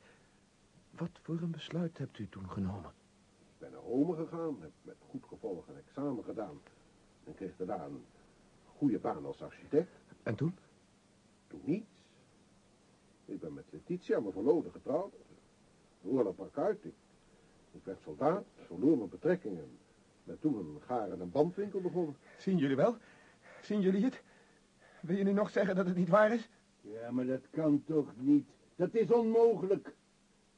Wat voor een besluit hebt u toen genomen? Ik ben naar Rome gegaan, heb met goed gevolg een examen gedaan. En kreeg daarna een goede baan als architect. En toen? Toen niets. Ik ben met Letitia, mijn verloofde, getrouwd. De oorlog brak uit. Ik, ik werd soldaat, verloor mijn betrekkingen. Ben toen een gaar- en een bandwinkel begonnen. Zien jullie wel? Zien jullie het? Wil je nu nog zeggen dat het niet waar is? Ja, maar dat kan toch niet? Dat is onmogelijk.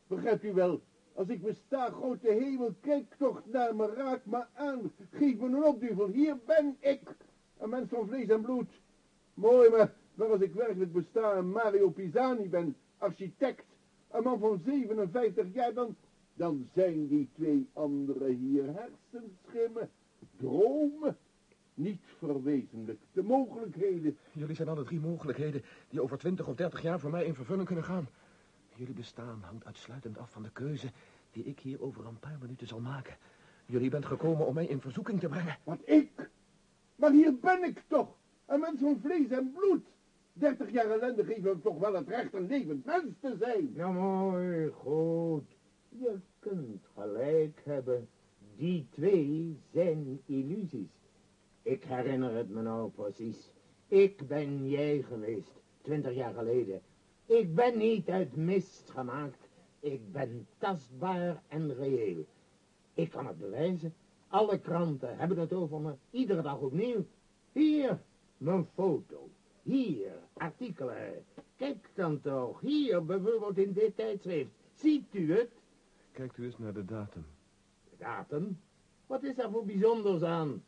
Begrijpt u wel? Als ik besta, grote hemel, kijk toch naar me, raak me aan. Geef me een opduvel, hier ben ik. Een mens van vlees en bloed. Mooi, maar, maar als ik werkelijk besta en Mario Pisani ben, architect, een man van 57 jaar, dan, dan zijn die twee anderen hier hersenschimmen, dromen, niet verwezenlijk. De mogelijkheden, Jullie zijn alle drie mogelijkheden die over 20 of 30 jaar voor mij in vervulling kunnen gaan. Jullie bestaan hangt uitsluitend af van de keuze die ik hier over een paar minuten zal maken. Jullie bent gekomen om mij in verzoeking te brengen. Wat ik? Maar hier ben ik toch. Een mens van vlees en bloed. Dertig jaar ellende geven hem toch wel het recht een levend mens te zijn. Nou, mooi, goed. Je kunt gelijk hebben. Die twee zijn illusies. Ik herinner het me nou precies. Ik ben jij geweest, twintig jaar geleden. Ik ben niet uit mist gemaakt. Ik ben tastbaar en reëel. Ik kan het bewijzen. Alle kranten hebben het over me, iedere dag opnieuw. Hier, mijn foto. Hier, artikelen. Kijk dan toch, hier bijvoorbeeld in dit tijdschrift. Ziet u het? Kijkt u eens naar de datum. De datum? Wat is daar voor bijzonders aan?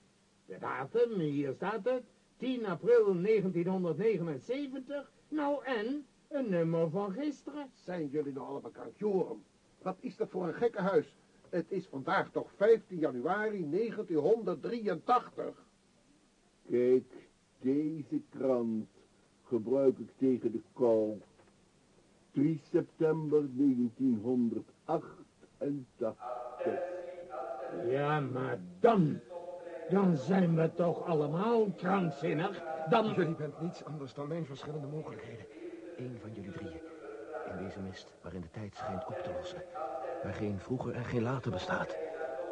De datum, hier staat het. 10 april 1979. Nou en? Een nummer van gisteren. Zijn jullie nou allemaal krankjoren? Wat is dat voor een gekkenhuis? Het is vandaag toch 15 januari 1983. Kijk, deze krant gebruik ik tegen de kou. 3 september 1988. Ja, maar dan... Dan zijn we toch allemaal krankzinnig. Dan... Jullie bent niets anders dan mijn verschillende mogelijkheden. Eén van jullie drieën. In deze mist waarin de tijd schijnt op te lossen. Waar geen vroeger en geen later bestaat.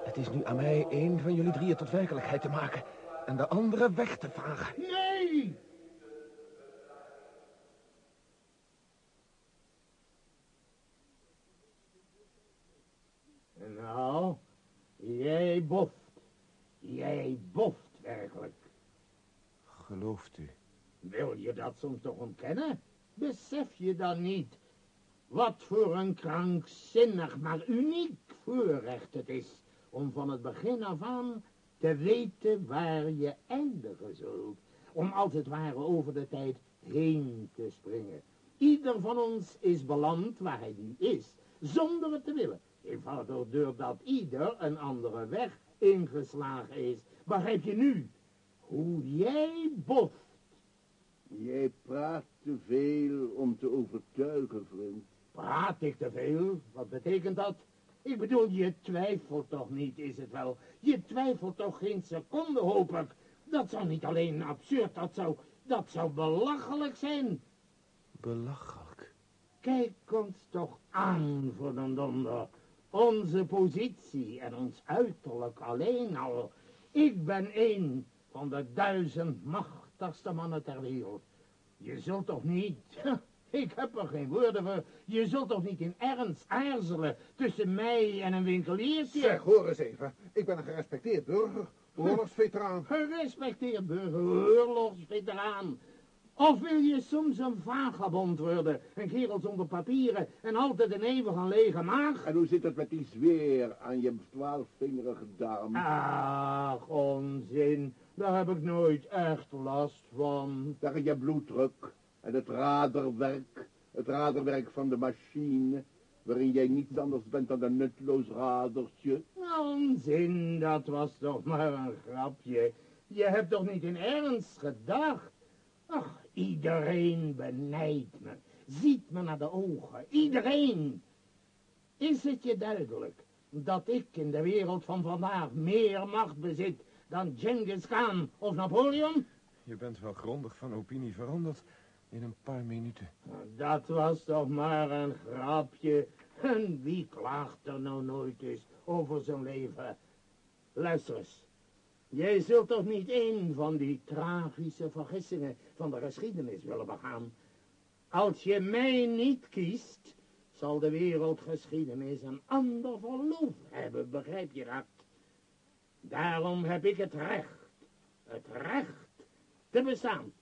Het is nu aan mij één van jullie drieën tot werkelijkheid te maken. En de andere weg te vagen. Nee! Nou, jij boft. Jij boft werkelijk. Gelooft u? Wil je dat soms toch ontkennen? Besef je dan niet wat voor een krankzinnig, maar uniek voorrecht het is om van het begin af aan te weten waar je eindigen zult. Om als het ware over de tijd heen te springen. Ieder van ons is beland waar hij nu is, zonder het te willen. Eenvoudig doordat ieder een andere weg ingeslagen is. Begrijp je nu? Hoe jij boft. Jij praat te veel om te overtuigen, vriend. Praat ik te veel? Wat betekent dat? Ik bedoel, je twijfelt toch niet, is het wel? Je twijfelt toch geen seconde, hoop ik? Dat zou niet alleen absurd, dat zou, dat zou belachelijk zijn. Belachelijk. Kijk ons toch aan, voor den donder. Onze positie en ons uiterlijk alleen al. Ik ben één van de duizend machtigste mannen ter wereld. Je zult toch niet... *laughs* Ik heb er geen woorden voor. Je zult toch niet in ernst aarzelen tussen mij en een winkeliertje? Zeg, hoor eens even. Ik ben een gerespecteerd burger. Oorlogsveteraan. Gerespecteerd burger, oorlogsveteraan. Of wil je soms een vagebond worden, een kerel zonder papieren en altijd een eeuwig een lege maag? En hoe zit het met die zweer aan je twaalfvingerige darm? Ach, onzin. Daar heb ik nooit echt last van. Daar je bloeddruk en het raderwerk, het raderwerk van de machine, waarin jij niets anders bent dan een nutloos radertje. Onzin, dat was toch maar een grapje. Je hebt toch niet in ernst gedacht? Ach, iedereen benijdt me, ziet me naar de ogen, iedereen. Is het je duidelijk dat ik in de wereld van vandaag meer macht bezit dan Genghis Khan of Napoleon? Je bent wel grondig van opinie veranderd in een paar minuten. Dat was toch maar een grapje. En wie klaagt er nou nooit eens over zijn leven? Luister eens. Jij zult toch niet een van die tragische vergissingen van de geschiedenis willen begaan? Als je mij niet kiest, zal de wereldgeschiedenis een ander verloop hebben, begrijp je dat? Daarom heb ik het recht, het recht te bestaan.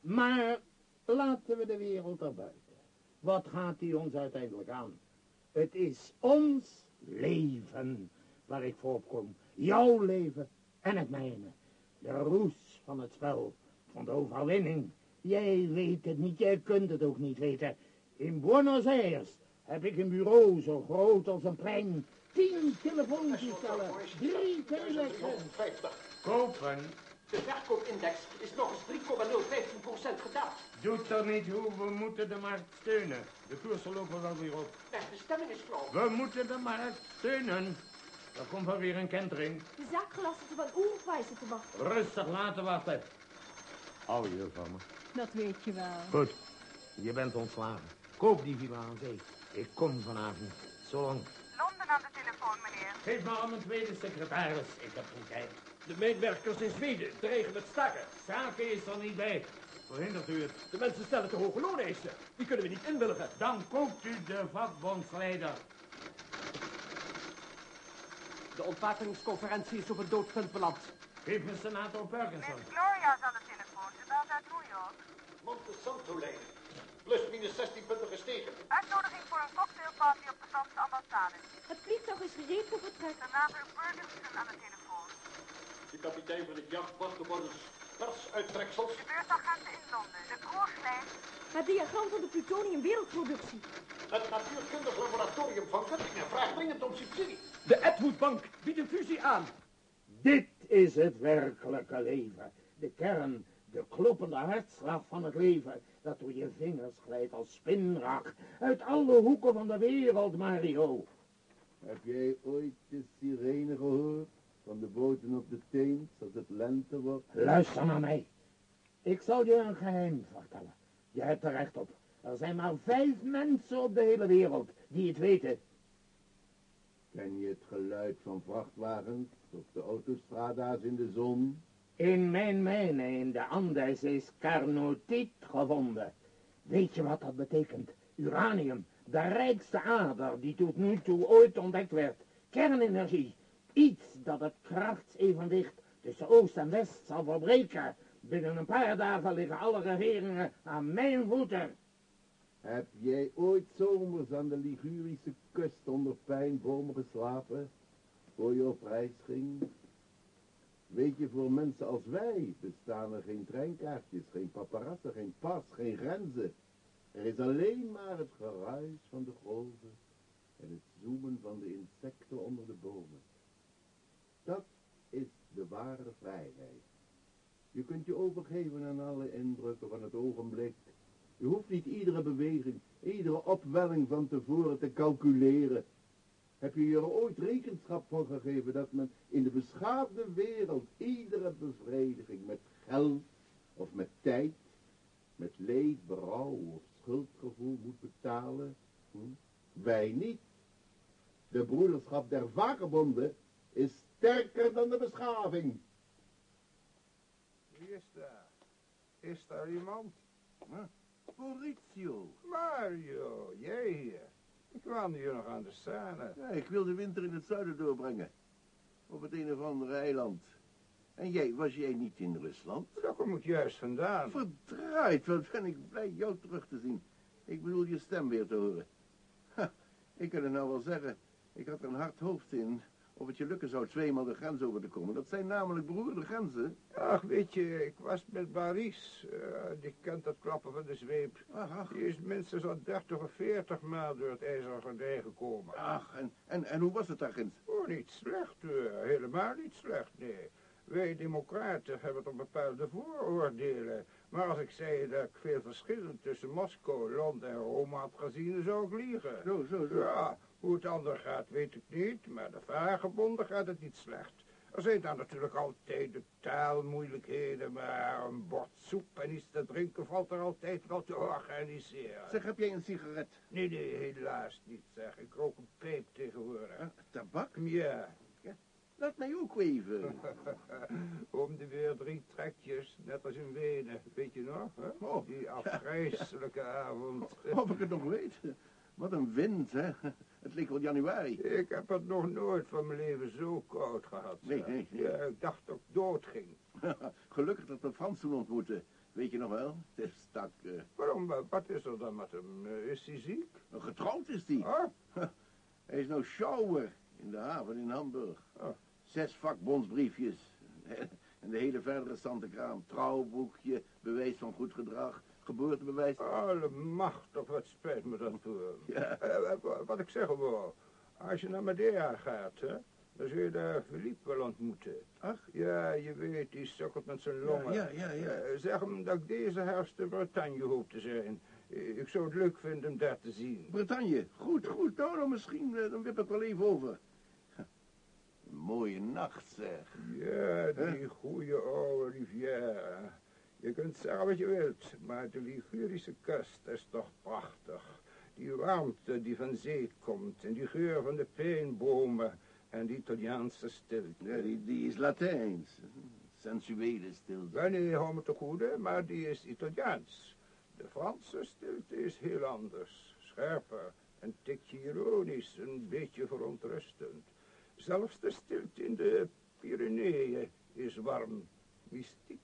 Maar laten we de wereld erbuiten. Wat gaat die ons uiteindelijk aan? Het is ons leven waar ik voor opkom. Jouw leven en het mijne. De roes van het spel, van de overwinning. Jij weet het niet, jij kunt het ook niet weten. In Buenos Aires heb ik een bureau zo groot als een plein. Tien telefoontoestellen, drie telefoons. Kopen De verkoopindex is nog eens 3,015% gedaald. doet er niet hoe, we moeten de markt steunen. De koersen lopen wel weer op. De stemming is flauw. We moeten de markt steunen. Er komt wel weer een kentering. De zaakgelasten van Oerwijze te wachten. Rustig laten wachten. Hou je van me. Dat weet je wel. Goed, je bent ontslagen. Koop die villa aan zee. Ik kom vanavond. Zo Londen aan de telefoon, meneer. Geef me aan mijn tweede secretaris. Ik heb geen tijd. De medewerkers in Zweden dreigen met staken. Zaken is er niet bij. Verhindert u het? De mensen stellen te hoge looneisen. Die kunnen we niet inwilligen. Dan koopt u de vakbondsleider. De ontwapeningsconferentie is op een doodpunt beland. Geef me senator Perkinson. Miss Gloria is aan de telefoon. Ze belt uit New York. Monte Santo-lijn. Plus minus 16 punten gestegen. Uitnodiging voor een cocktailparty op de Franse ambassade. Het vliegtuig is gereed voor vertrek. Senator Ferguson aan de telefoon. De kapitein van het jachtwacht op ons persuittreksels. De beursagenten in Londen. De koerslijst. Het diagram van de plutonium wereldproductie. Het natuurkundig laboratorium van Göttingen vraagt dringend om subsidie. De Edwood Bank biedt een fusie aan. Dit is het werkelijke leven. De kern, de kloppende hartslag van het leven, dat door je vingers glijdt als spinrag. Uit alle hoeken van de wereld, Mario. Heb jij ooit de sirene gehoord? Van de boten op de Theems als het lente wordt? Luister naar mij. Ik zal je een geheim vertellen. Je hebt er recht op. Er zijn maar vijf mensen op de hele wereld die het weten. Ken je het geluid van vrachtwagens op de autostrada's in de zon? In mijn mijnen in de Andes is carnotiet gevonden. Weet je wat dat betekent? Uranium, de rijkste ader die tot nu toe ooit ontdekt werd. Kernenergie, iets dat het krachtsevenwicht tussen Oost en West zal verbreken. Binnen een paar dagen liggen alle regeringen aan mijn voeten. Heb jij ooit zomers aan de Ligurische kust onder pijnbomen geslapen? Voor je op reis ging? Weet je, voor mensen als wij bestaan er geen treinkaartjes, geen paparazzen, geen pas, geen grenzen. Er is alleen maar het geruis van de golven en het zoemen van de insecten onder de bomen. Dat is de ware vrijheid. Je kunt je overgeven aan alle indrukken van het ogenblik. Je hoeft niet iedere beweging, iedere opwelling van tevoren te calculeren. Heb je je er ooit rekenschap van gegeven dat men in de beschaafde wereld iedere bevrediging met geld of met tijd, met leed, berouw of schuldgevoel moet betalen? Hm? Wij niet. De broederschap der vakebonden is sterker dan de beschaving. Wie is daar? Is daar iemand? Maurizio. Mario, jij hier. Ik woonde hier nog aan de scène. Ja, ik wil de winter in het zuiden doorbrengen. Op het een of andere eiland. En jij, was jij niet in Rusland? Daar kom ik juist vandaan. Verdraaid, wat ben ik blij jou terug te zien. Ik bedoel je stem weer te horen. Ha, ik kan het nou wel zeggen. Ik had er een hard hoofd in of het je lukken zou tweemaal de grens over te komen. Dat zijn namelijk beroerde grenzen. Ach, weet je, ik was met Baris. Eh, die kent dat klappen van de zweep. Ach, ach. Die is minstens al 30 of 40 maal door het ijzeren gordijn gekomen. Ach, en, en, en hoe was het daar ginds? Oh, niet slecht, eh, helemaal niet slecht, nee. Wij democraten hebben toch bepaalde vooroordelen. Maar als ik zei dat ik veel verschillen tussen Moskou, Londen en Rome had gezien, dan zou ik liegen. Zo, zo, zo. Ja, hoe het ander gaat weet ik niet, maar de vagebonden gaat het niet slecht. Er zijn dan natuurlijk altijd de taalmoeilijkheden, maar een bord soep en iets te drinken valt er altijd wel te organiseren. Zeg, heb jij een sigaret? Nee, nee, helaas niet, zeg. Ik rook een pijp tegenwoordig. Huh? Tabak? Ja. Laat mij ook even. *laughs* Om de weer drie trekjes, net als in Wenen, weet je nog? Hè? Oh, Die afgrijzelijke avond. *laughs* Of ik het nog weet. Wat een wind, hè. Het leek wel januari. Ik heb het nog nooit van mijn leven zo koud gehad. Nee, nee, nee. Ja, ik dacht dat ik dood ging. *laughs* Gelukkig dat we Frans toen ontmoeten. Weet je nog wel? Het stak... eh, Waarom, wat is er dan met hem? Eh, Is hij ziek? getrouwd is die. Ah, *laughs* Hij is nou sjouwer in de haven in Hamburg. Oh. Zes vakbondsbriefjes. *laughs* En de hele verdere kraam. Trouwboekje, bewijs van goed gedrag, geboortebewijs. allemachtig, wat spijt me dat voor. Ja. Eh, eh, wat ik zeggen wou, als je naar Madeira gaat, hè, dan zul je daar Philippe wel ontmoeten. Ach? Ja, je weet, die sukkelt met zijn longen. Ja, ja, ja. Eh, zeg hem dat ik deze herfst in Bretagne hoop te zijn. Ik zou het leuk vinden hem daar te zien. Bretagne. Goed, goed. Nou, dan misschien, dan wip ik wel even over. Een mooie nacht, zeg. Ja, die goede oude Riviera. Je kunt zeggen wat je wilt, maar de Ligurische kust is toch prachtig. Die warmte die van zee komt en die geur van de pijnbomen en die Italiaanse stilte. Ja, die, die is Latijns. Sensuele stilte. Ja, nee, hou me te goede, maar die is Italiaans. De Franse stilte is heel anders. Scherper, een tikje ironisch, een beetje verontrustend. Zelfs de stilte in de Pyreneeën is warm, mystiek,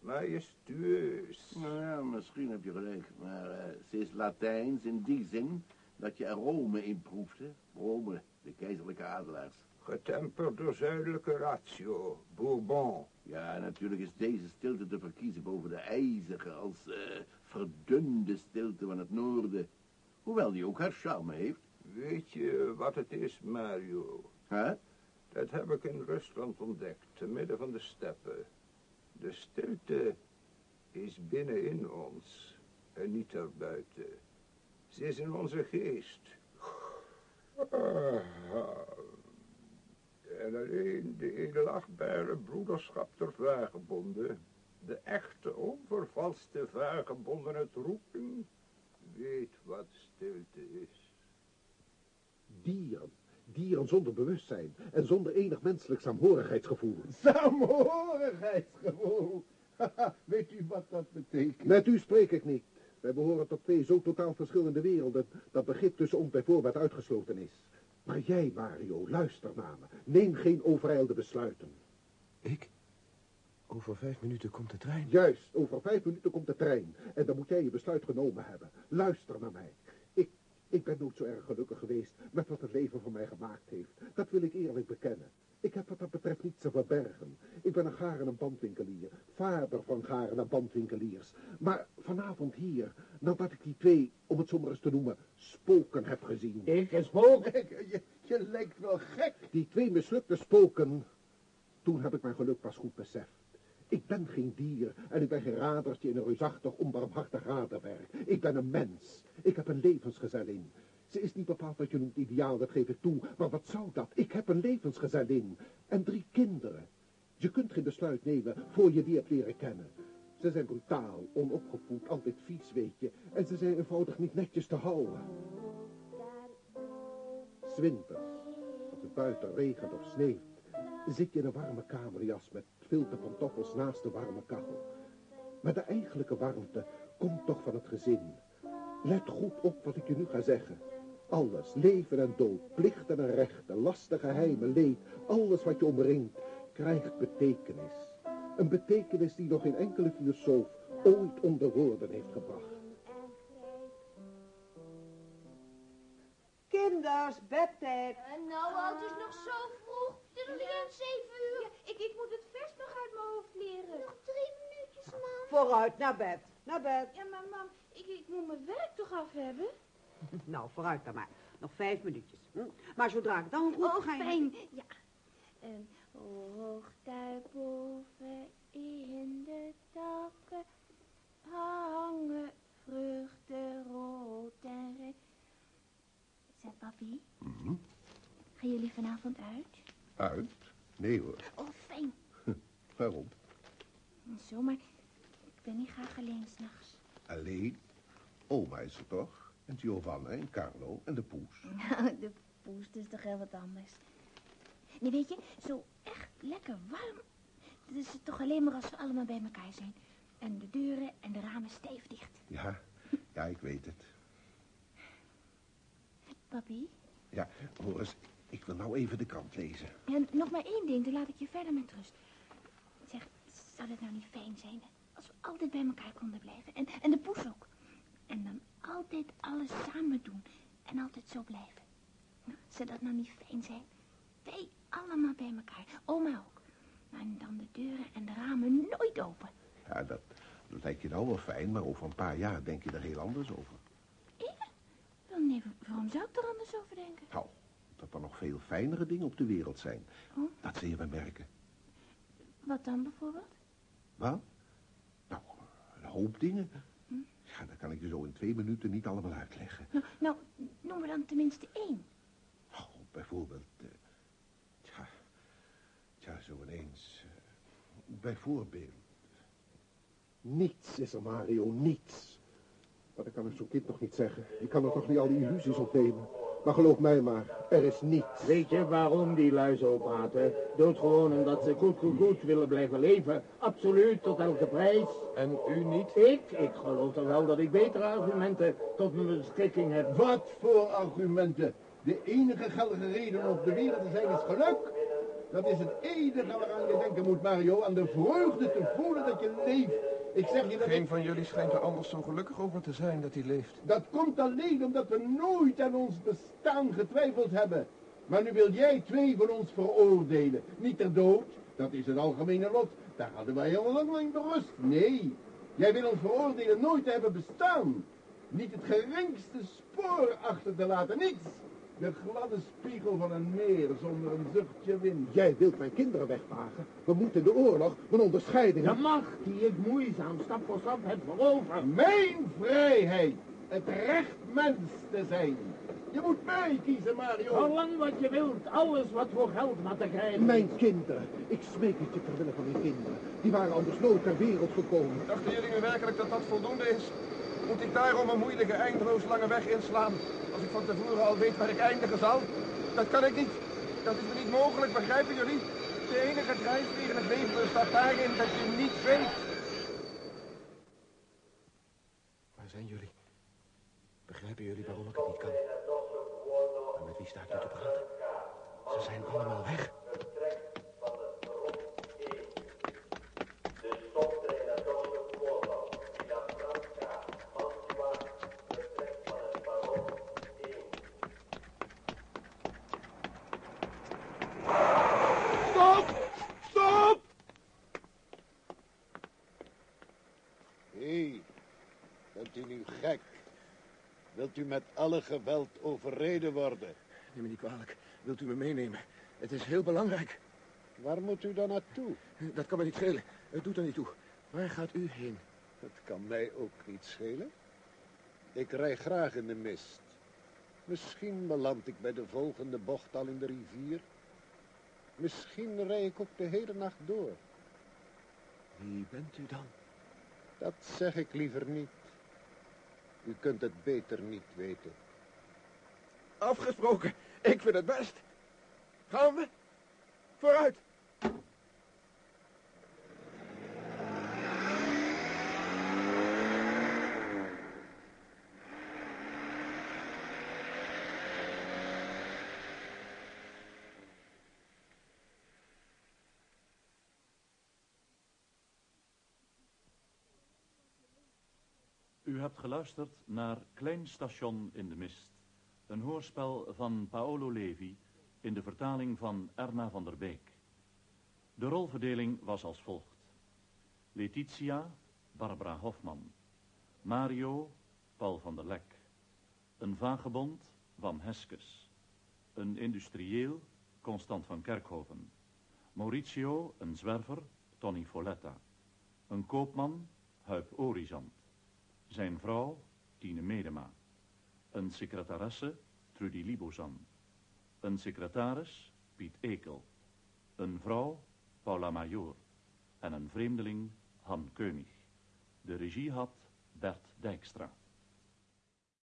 majestueus. Nou ja, misschien heb je gelijk. Maar eh, ze is Latijns in die zin dat je er Rome in proefde. Rome, de keizerlijke adelaars. Getemperd door zuidelijke ratio, Bourbon. Ja, natuurlijk is deze stilte te verkiezen boven de ijzige als eh, verdunde stilte van het noorden. Hoewel die ook haar charme heeft. Weet je wat het is, Mario? Dat heb ik in Rusland ontdekt, te midden van de steppen. De stilte is binnenin ons en niet erbuiten. Ze is in onze geest. En alleen de edelachtbare broederschap der vagebonden, de echte onvervalste vagebonden uit roeping, weet wat stilte is. Dieren. Dieren zonder bewustzijn en zonder enig menselijk saamhorigheidsgevoel. Saamhorigheidsgevoel. *laughs* Weet u wat dat betekent? Met u spreek ik niet. Wij behoren tot twee zo totaal verschillende werelden dat begrip tussen ons bij voorbaat uitgesloten is. Maar jij, Mario, luister naar me. Neem geen overijlde besluiten. Ik? Over vijf minuten komt de trein. Juist, over vijf minuten komt de trein. En dan moet jij je besluit genomen hebben. Luister naar mij. Ik, ben nooit zo erg gelukkig geweest met wat het leven voor mij gemaakt heeft. Dat wil ik eerlijk bekennen. Ik heb wat dat betreft niets te verbergen. Ik ben een garen en bandwinkelier, vader van garen en bandwinkeliers. Maar vanavond hier, nadat ik die twee, om het zomaar eens te noemen, spoken heb gezien. Ik, een spook? *laughs* je, je lijkt wel gek. Die twee mislukte spoken, toen heb ik mijn geluk pas goed beseft. Ik ben geen dier en ik ben geen radertje in een reusachtig, onbarmhartig raderwerk. Ik ben een mens. Ik heb een levensgezellin. Ze is niet bepaald wat je noemt ideaal, dat geef ik toe. Maar wat zou dat? Ik heb een levensgezellin. En drie kinderen. Je kunt geen besluit nemen voor je die hebt leren kennen. Ze zijn brutaal, onopgevoed, altijd vies, weet je. En ze zijn eenvoudig niet netjes te houden. Zwinters, als het buiten regent of sneeuwt, zit je in een warme kamerjas met filterpantoffels naast de warme kachel. Maar de eigenlijke warmte komt toch van het gezin. Let goed op wat ik je nu ga zeggen. Alles, leven en dood, plichten en rechten, lasten, geheimen, leed, alles wat je omringt, krijgt betekenis. Een betekenis die nog geen enkele filosoof ooit onder woorden heeft gebracht. Kinders, bedtijd. En nou, het is nog zo vroeg. Het is nog niet eens zeven uur. ik, ik moet het nog drie minuutjes, mam. Vooruit, naar bed. Naar bed. Ja, maar mam, ik, ik moet mijn werk toch af hebben? *laughs* Nou, vooruit dan maar. Nog vijf minuutjes. Hm? Maar zodra ik dan roep, Oh, ga je... fijn. Ja. Ehm, hoog daarboven in de takken hangen vruchten rood en red. Zeg, papi, Mhm. gaan jullie vanavond uit? Uit? Nee hoor. Oh, fijn. *laughs* Waarom? Zo, maar ik ben niet graag alleen s'nachts. Alleen? Oma is er toch? En Giovanna en Carlo en de poes. *laughs* Nou, de poes is toch heel wat anders. Nee, weet je, zo echt lekker warm. Dat is het toch alleen maar als we allemaal bij elkaar zijn. En de deuren en de ramen stijf dicht. Ja, ja, ik weet het. Papi, Ja, hoor eens, ik wil nou even de krant lezen. en nog maar één ding, dan laat ik je verder met rust. Zou het nou niet fijn zijn als we altijd bij elkaar konden blijven? En, en de poes ook. En dan altijd alles samen doen. En altijd zo blijven. Nou, zou dat nou niet fijn zijn? Wij allemaal bij elkaar. Oma ook. En dan de deuren en de ramen nooit open. Ja, dat, dat lijkt je nou wel fijn, maar over een paar jaar denk je er heel anders over. Wel, nee, waarom zou ik er anders over denken? Nou, dat er nog veel fijnere dingen op de wereld zijn. Oh. Dat zul je wel merken. Wat dan bijvoorbeeld? Wat? Nou, een hoop dingen. Ja, dat kan ik je zo in twee minuten niet allemaal uitleggen. Nou, nou noem er dan tenminste één. Oh, bijvoorbeeld, eh, tja, tja, zo ineens, eh, bijvoorbeeld. Niets is er, Mario, niets. Maar dat kan ik zo'n kind nog niet zeggen. Ik kan er toch niet al die illusies opnemen. Maar geloof mij maar, er is niets. Weet je waarom die lui zo praten? Doodgewoon omdat ze goed, goed, goed willen blijven leven. Absoluut, tot elke prijs. En u niet? Ik? Ik geloof toch wel dat ik betere argumenten tot mijn beschikking heb. Wat voor argumenten? De enige geldige reden om op de wereld te zijn is geluk. Dat is het enige waaraan je denken moet, Mario. Aan de vreugde te voelen dat je leeft. Ik zeg je dat... Geen van jullie schijnt er anders zo gelukkig over te zijn dat hij leeft. Dat komt alleen omdat we nooit aan ons bestaan getwijfeld hebben. Maar nu wil jij twee van ons veroordelen. Niet ter dood, dat is het algemene lot. Daar hadden wij heel lang lang berust. Nee, jij wil ons veroordelen nooit te hebben bestaan. Niet het geringste spoor achter te laten, niets. De gladde spiegel van een meer zonder een zuchtje wind. Jij wilt mijn kinderen wegvagen. We moeten de oorlog een onderscheiding... De macht die ik moeizaam stap voor stap heb veroverd. Mijn vrijheid, het recht mens te zijn. Je moet mij kiezen, Mario. Verlang wat je wilt, alles wat voor geld maar te krijgen. Mijn kinderen, ik smeek het je ter wille van mijn kinderen. Die waren anders nooit ter wereld gekomen. Dachten jullie nu werkelijk dat dat voldoende is? Moet ik daarom een moeilijke, eindeloos lange weg inslaan? Als ik van tevoren al weet waar ik eindigen zal? Dat kan ik niet. Dat is me niet mogelijk, begrijpen jullie? De enige drijfveer in het leven bestaat daarin dat je niet weet. Waar zijn jullie? Begrijpen jullie waarom ik het niet kan? Maar met wie sta ik nu te praten? Ze zijn allemaal weg. Met alle geweld overreden worden. Neem me niet kwalijk. Wilt u me meenemen? Het is heel belangrijk. Waar moet u dan naartoe? Dat kan me niet schelen. Het doet er niet toe. Waar gaat u heen? Het kan mij ook niet schelen. Ik rij graag in de mist. Misschien beland ik bij de volgende bocht al in de rivier. Misschien rij ik ook de hele nacht door. Wie bent u dan? Dat zeg ik liever niet. U kunt het beter niet weten. Afgesproken. Ik vind het best. Gaan we? Vooruit. U hebt geluisterd naar Klein Station in de Mist. Een hoorspel van Paolo Levi in de vertaling van Erna van der Beek. De rolverdeling was als volgt. Letitia, Barbara Hofman. Mario, Paul van der Lek. Een vagebond, Wam Heskes. Een industrieel, Constant van Kerkhoven. Maurizio, een zwerver, Tony Folletta. Een koopman, Huip Orizant. Zijn vrouw, Tine Medema. Een secretaresse, Trudy Libozan. Een secretaris, Piet Ekel. Een vrouw, Paula Major. En een vreemdeling, Han Keunig. De regie had Bert Dijkstra.